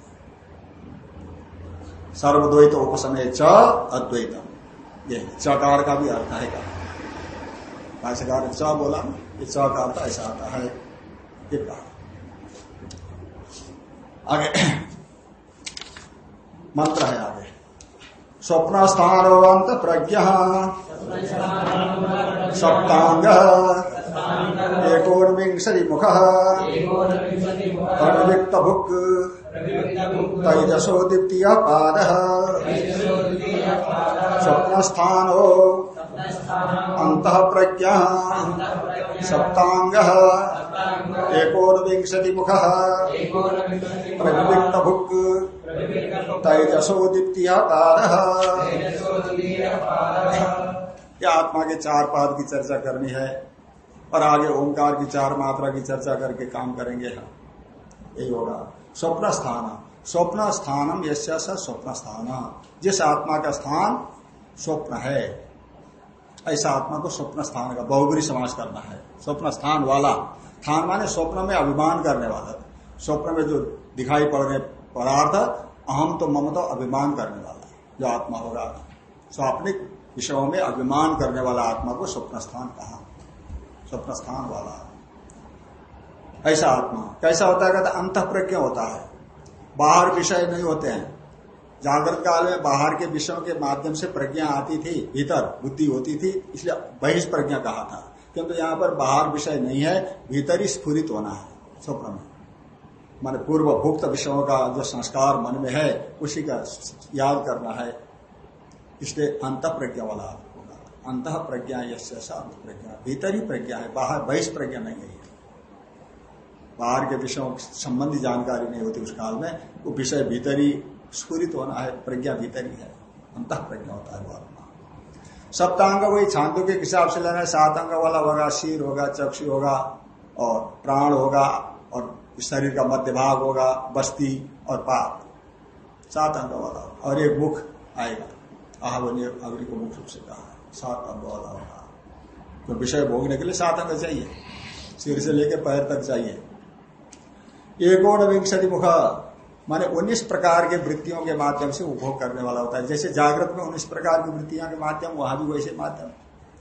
सर्वद्वैत उपसमय च अद्वैतम। ये चकार का भी अर्थ है का भाष्यकार च बोला ये च का ऐसा आता है ये कहा। आगे *clears throat* मंत्र है आगे। स्वप्न स्थानवंत प्रज्ञ। सप्तांग एको एकोनविंशति मुख भुक् तैजसो द्वितीय पाद स्वप्नस्थानो अंत प्रज्ञा सप्तांग एकोनविंशति मुख प्रविक्त भुक् तैजसो द्वितीय पाद आत्मा के चार पाद की चर्चा करनी है और आगे ओंकार की चार मात्रा की चर्चा करके काम करेंगे हम। यही होगा। स्वप्न स्थान स्वप्न स्थानम यश स्वप्न स्थान जिस आत्मा का स्थान स्वप्न है, ऐसा आत्मा को स्वप्न स्थान का बहुबरी समाज करना है। स्वप्न स्थान वाला, स्थान माने स्वप्न में अभिमान करने वाला। स्वप्न में जो दिखाई पड़ रहे पदार्थ, अहम तो मम तो अभिमान करने वाला, जो आत्मा होगा। स्वाप्निक विषयों में अभिमान करने वाला आत्मा को स्वप्न स्थान कहा। स्वप्न स्थान वाला। ऐसा आत्मा। कैसा होता है? कहता अंत प्रज्ञ होता है। बाहर विषय नहीं होते हैं। जागृत काल में बाहर के विषयों के माध्यम से प्रज्ञा आती थी, भीतर बुद्धि होती थी, इसलिए बहिष्प्रज्ञा कहा था। किंतु यहाँ पर बाहर विषय नहीं है, भीतर ही स्फुरित होना है, स्वप्न में। मान पूर्व भुक्त विषयों का जो संस्कार मन में है, उसी का याद करना है। इसलिए अंत प्रज्ञा वाला होगा। अंत प्रज्ञा यश अंत प्रज्ञा भीतर ही प्रज्ञा है, बाहर बहिष्प्रज्ञा नहीं है। बाहर के विषयों संबंधी जानकारी नहीं होती उस काल में, वो विषय भीतर, स्फुरित होना है, प्रज्ञा भीतर ही। है अंत प्रज्ञा होता है वो आत्मा। सप्तांग वही छांदों के हिसाब से लेना है सात अंग वाला होगा, शीर होगा, चक्षु होगा, और प्राण होगा, और शरीर का मध्य भाग होगा, बस्ती और पाप। सात अंग वाला और एक मुख आएगा। आहवनी अग्नि को मुख रूप से कहा सात अंग वाला होगा। तो विषय भोगने के लिए सात अंग चाहिए। सिर से लेकर पैर तक चाहिए। एकोन विंशति मुख माने उन्नीस प्रकार के वृत्तियों के माध्यम से उपभोग करने वाला होता है। जैसे जागृत में उन्नीस प्रकार की वृत्तियों के माध्यम, वहाँ भी वैसे माध्यम।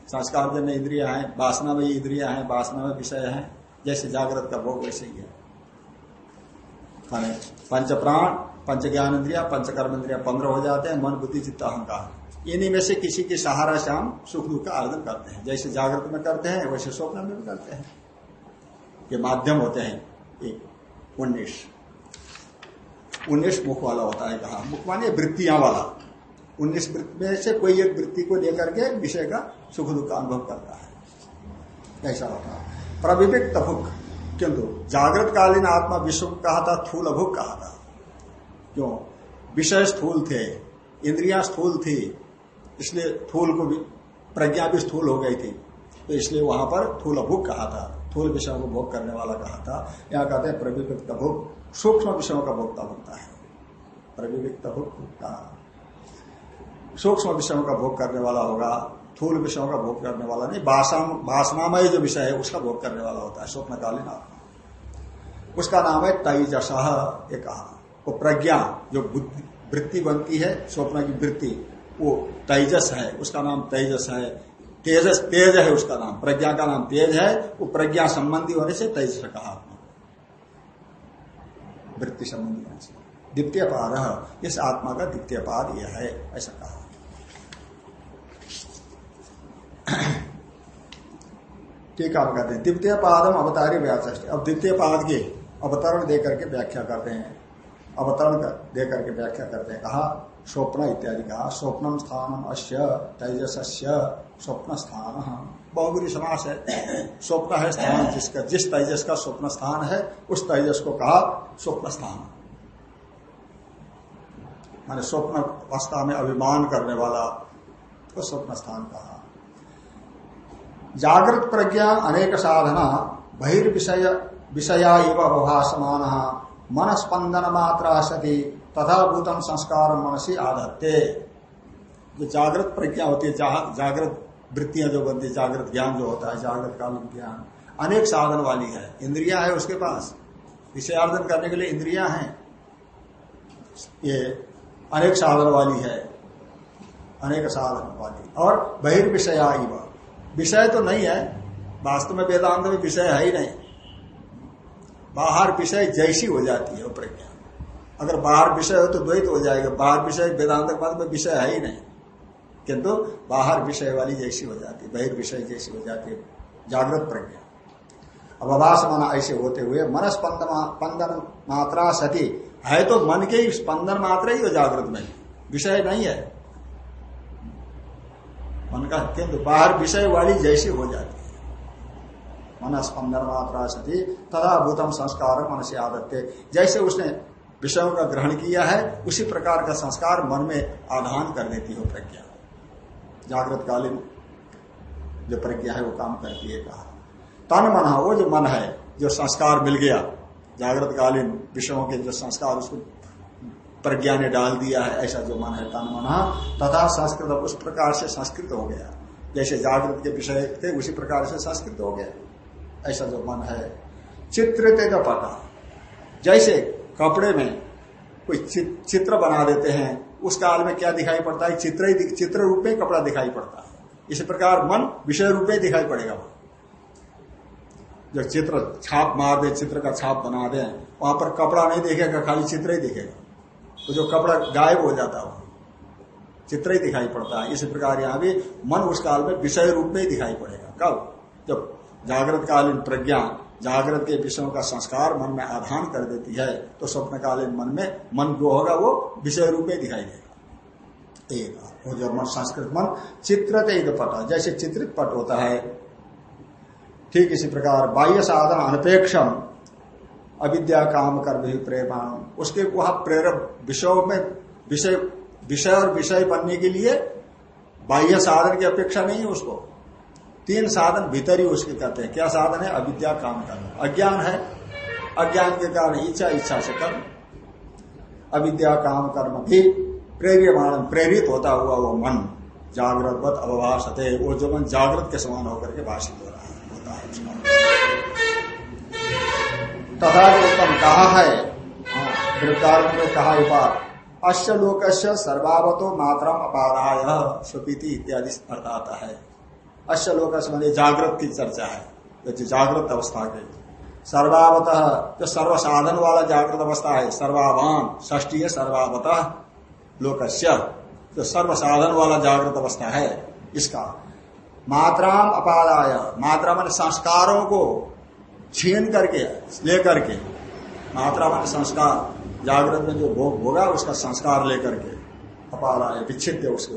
संस्कार जन्य इंद्रिया है, वासना में इंद्रिया है, वासना में विषय है, जैसे जागृत का भोग वैसे ही है। पंच प्राण पंच ज्ञान इंद्रिया पंच कर्म इंद्रिया पंद्रह हो जाते हैं, मन, बुद्धि, चित्त, अहंकार। इन्हीं में से किसी के सहारा से हम सुख, दुख का आर्जन करते हैं। जैसे जागृत में करते हैं, वैसे स्वप्न में भी करते हैं। ये माध्यम होते हैं। एक उन्नीस। उन्नीस मुख वाला होता है कहा? मुख माने वृत्तियाँ वाला। उन्नीस वृत्ति में से कोई एक वृत्ति को लेकर के विषय का सुख दुख का अनुभव करता है। ऐसा होता है। प्रविविक्त भुक किंतु जागृत कालीन आत्मा विश्व कहा था थूल भुक कहा था। क्यों? विषय स्थूल थे, इंद्रियाँ स्थूल थी, इसलिए थूल को भी प्रज्ञा भी स्थूल हो गई थी। तो इसलिए वहाँ पर थूल भुक कहा था। थूल विषयों को भोग करने वाला कहा था। यहाँ कहते हैं, प्रविविक्त भुक सूक्ष्म विषयों का भोक्ता होता है। प्रविविक्त का। सूक्ष्म विषयों का भोग करने वाला होगा थूल विषयों का भोग करने वाला नहीं भाषणामय जो विषय है, उसका भोग करने वाला होता है, स्वप्नकालीन आत्मा। उसका नाम है तैजस, ये कहा। वो प्रज्ञा, जो वृत्ति बनती है, स्वप्न की वृत्ति, वो तेजस है, उसका नाम तेजस है। तेजस तेज है उसका नाम, प्रज्ञा का नाम तेज है, वो प्रज्ञा संबंधी होने से तेजस कहा आपने। वृत्ति संबंधी होने से। द्वितीय पाद इस आत्मा का द्वितीय पाद यह है, ऐसा कहा। ठीक है कहते हैं द्वितीय पादम अवतारी व्याचष्ट अब द्वितीय पाद के अवतरण दे करके व्याख्या करते हैं। अवतरण दे करके व्याख्या करते हैं। कहा स्वप्न इत्यादि कहा स्वप्नम स्थानम अश्य तेजस्य स्वप्न स्थान बहुबरी समास है। *coughs* स्वप्न है स्थान जिसका जिस तेजस का स्वप्न स्थान है, उस तेजस को कहा स्वप्न स्थान माने स्वप्न अवस्था में अभिमान करने वाला तो स्वप्न स्थान कहा। जागृत प्रज्ञा अनेक साधना, बहिर्विषय विषया इव अवभाषमान मन स्पंदन मात्रा सती। तथा भूतम संस्कार मनसी आधत्ते जो जागृत प्रज्ञा होती है जागृत वृत्तियाँ जो बनती है, जागृत ज्ञान जो होता है, जागृत कालीन ज्ञान। अनेक साधन वाली है, इंद्रिया है उसके पास। विषयार्जन करने के लिए इंद्रिया है। ये अनेक साधन वाली है, अनेक साधन वाली। और बहिर्विषया विषय तो नहीं है, वास्तव में वेदांत में विषय है ही नहीं। बाहर विषय जैसी हो जाती है वो प्रज्ञा। अगर बाहर विषय हो तो द्वैत हो जाएगा। बाहर विषय वेदांत मत में विषय है ही नहीं। किंतु बाहर विषय वाली जैसी हो जाती है बहिर्विषय जैसी हो जाती है जागृत प्रज्ञा। अब अवभाष माना ऐसे होते हुए मन स्पंदन मात्रा सती। है तो मन के ही स्पंदन मात्रा ही हो जागृत में। विषय नहीं है। मन का केंद्र बाहर विषय वाली जैसी हो जाती। है मन स्पंदन मात्रा सती, तथा भूतम संस्कार मन से आदत्य जैसे उसने विषयों का ग्रहण किया है, उसी प्रकार का संस्कार मन में आधान कर देती हो प्रज्ञा। जागृत कालीन जो प्रज्ञा है, वो काम करती है, कहा। तन मन वो जो मन है, जो संस्कार मिल गया, जागृत कालीन विषयों के जो संस्कार, उसको प्रज्ञा ने डाल दिया है, ऐसा जो मन है, तन मन तथा संस्कृत, उस प्रकार से संस्कृत हो गया। जैसे जागृत के विषय थे, उसी प्रकार से संस्कृत हो गया। ऐसा जो मन है, चित्रित का पता। जैसे कपड़े में कोई चित्र बना देते हैं, उस काल में क्या दिखाई पड़ता है? चित्र ही चित्र रूप में कपड़ा दिखाई पड़ता है। इसी प्रकार मन विषय रूप में दिखाई पड़ेगा वहाँ। जो चित्र छाप मार दे, चित्र का छाप बना दे, वहाँ पर कपड़ा नहीं देखेगा, खाली चित्र ही दिखेगा। तो जो कपड़ा गायब हो जाता है, चित्र ही दिखाई पड़ता है। इसी प्रकार यहाँ भी मन उस काल में विषय रूप में ही दिखाई पड़ेगा। कब? जब जागृत कालीन प्रज्ञा जागृत के विषयों का संस्कार मन में आधान कर देती है तो स्वप्नकालीन मन में मन जो होगा वो विषय रूप में दिखाई देगा। एक वो जो मन, संस्कृत मन चित्र पट, जैसे चित्रित पट होता है। ठीक इसी प्रकार बाह्य साधन अनपेक्षम, अविद्या काम कर्म ही प्रेमा उसके वहाँ प्रेरक विषयों में विषय विषय और विषय बनने के लिए बाह्य साधन की अपेक्षा नहीं है उसको। तीन साधन भीतर ही उसके कहते हैं। क्या साधन है? अविद्या काम कर्म अज्ञान है। अज्ञान के कारण इच्छा इच्छा से कर्म। अविद्या काम कर्म भी प्रेरियमान प्रेरित होता हुआ वो मन जागृत अवभाष वो जो मन जागृत के समान होकर के भाषित हो रहा है होता है तथा उत्तम कहा है वृद्धार्थ हाँ, में कहा उपार अश्य लोक सर्वावतो मात्रम अपाराय सुपीति इत्यादि अर्थ आता है। अश्य लोक जागृत की चर्चा है जागृत अवस्था के। सर्वावत, जो सर्वसाधन वाला जागृत अवस्था है सर्वाभान ष्टी सर्वावत लोकस्य, जो सर्वसाधन वाला जागृत अवस्था है, इसका। मात्राम अपादाय, मात्रा मान संस्कारों को छीन करके, लेकर के। मात्रा मान संस्कार, जागृत में जो भोग होगा उसका संस्कार लेकर के अपार है विच्छिद उसको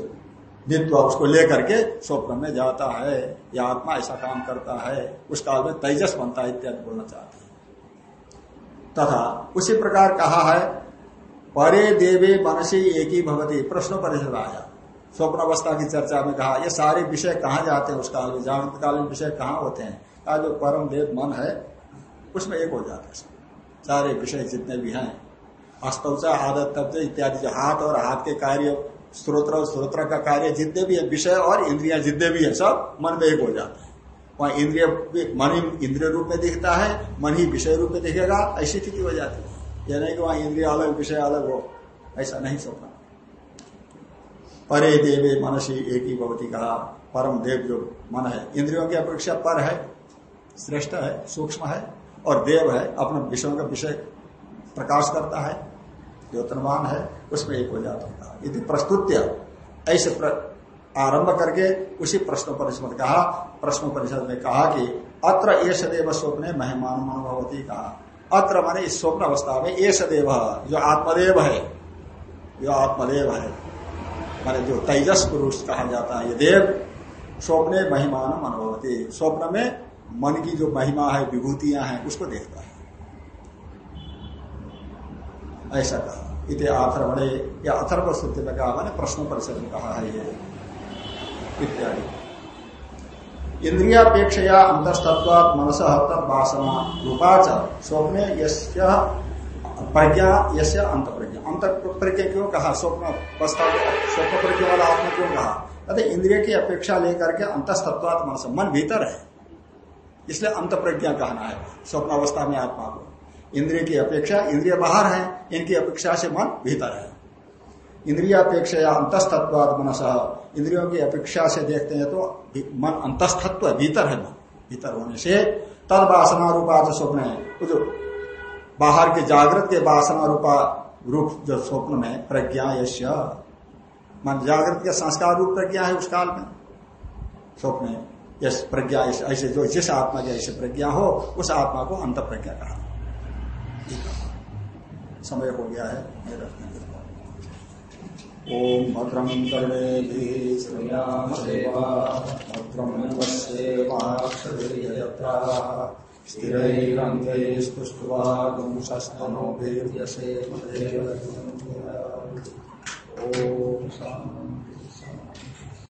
नित्व उसको लेकर के स्वप्न में जाता है, या आत्मा ऐसा काम करता है, उस काल में तेजस बनता है इत्यादि बोलना चाहते हैं। तथा उसी प्रकार कहा है, परे देवे मनसी एक ही भगवती प्रश्न परिषद आया। स्वप्न अवस्था की चर्चा में कहा, ये सारे विषय कहाँ जाते हैं उस काल में? जागृत कालीन विषय कहाँ होते हैं? का जो परम देव मन है, उसमें एक हो जाता है सारे विषय जितने भी हैं अस्तवचा आदत तत्व इत्यादि जो हाथ और हाथ के कार्य स्त्रोत्र और स्त्रोत्र का कार्य जितने भी है, विषय और इंद्रिया जितने भी है, सब मन में एक हो जाता है। वहाँ इंद्रिय, मन ही इंद्रिय रूप में दिखता है, मन ही विषय रूप में दिखेगा, ऐसी स्थिति हो जाती है। यह नहीं कि वहाँ इंद्रिय अलग, विषय अलग हो, ऐसा नहीं सोचना। परे देवे मनसी एक ही भवती कहा, परम देव जो मन है, इंद्रियों की अपेक्षा पर है, श्रेष्ठ है, सूक्ष्म है और देव है, अपने विषयों का विषय प्रकाश करता है। ज्योतनवान है उसमें एक हो जाता है यदि प्रस्तुत्य ऐसे प्र, आरंभ करके उसी प्रश्न परिषद कहा प्रश्न परिषद में कहा कि अत्र ये सदैव स्वप्न मेहमान मनोभवती कहा। अत्र माने इस स्वप्न अवस्था में ये सदैव जो आत्मदेव है जो आत्मदेव है माने जो तेजस पुरुष कहा जाता है ये देव स्वप्ने महिमान अनुभवती स्वप्न में मन की जो महिमा है विभूतियाँ हैं उसको देखता है। ऐसा कहा इति आथर्वणे या अथर्व सूत्र में कहा मैंने प्रश्न परिषद में कहा है ये। इत्यादि। इंद्रियापेक्षया अंतस्तत्वात मनस तद वासना। रूपाच स्वप्ने प्रज्ञा, यस्य अंत प्रज्ञा अंत प्रज्ञा क्यों कहा? स्वप्न स्वप्न प्रज्ञा वाला आत्मा क्यों कहा? अरे इंद्रिय की अपेक्षा लेकर के अंतस्तत्वात मनस, मन भीतर है। इसलिए अंत प्रज्ञा कहना है। स्वप्न अवस्था में आत्मा को। इंद्रिय की अपेक्षा, इंद्रिय बाहर है, इनकी अपेक्षा से मन भीतर है। इंद्रिय अपेक्षा या अंतस्तत्वाद मनस। इंद्रियों की अपेक्षा से देखते हैं तो मन अंतस्तत्व, भीतर है मन। भीतर होने से तद वासना रूपा जो स्वप्न है तो जो बाहर के जागृत के वासना रूपा रूप जो स्वप्न में प्रज्ञा यश मन जागृत के संस्कार रूप प्रज्ञा है उस काल में। स्वप्न यस प्रज्ञा, ऐसे जो जिस आत्मा की ऐसे प्रज्ञा हो, उस आत्मा को अंत प्रज्ञा कहा। समय हो गया है देता हूँ। ओम भद्रम कर्णे भद्रम स्तुष्ट्वा गुंसस्तनोभिर्यसेम ओम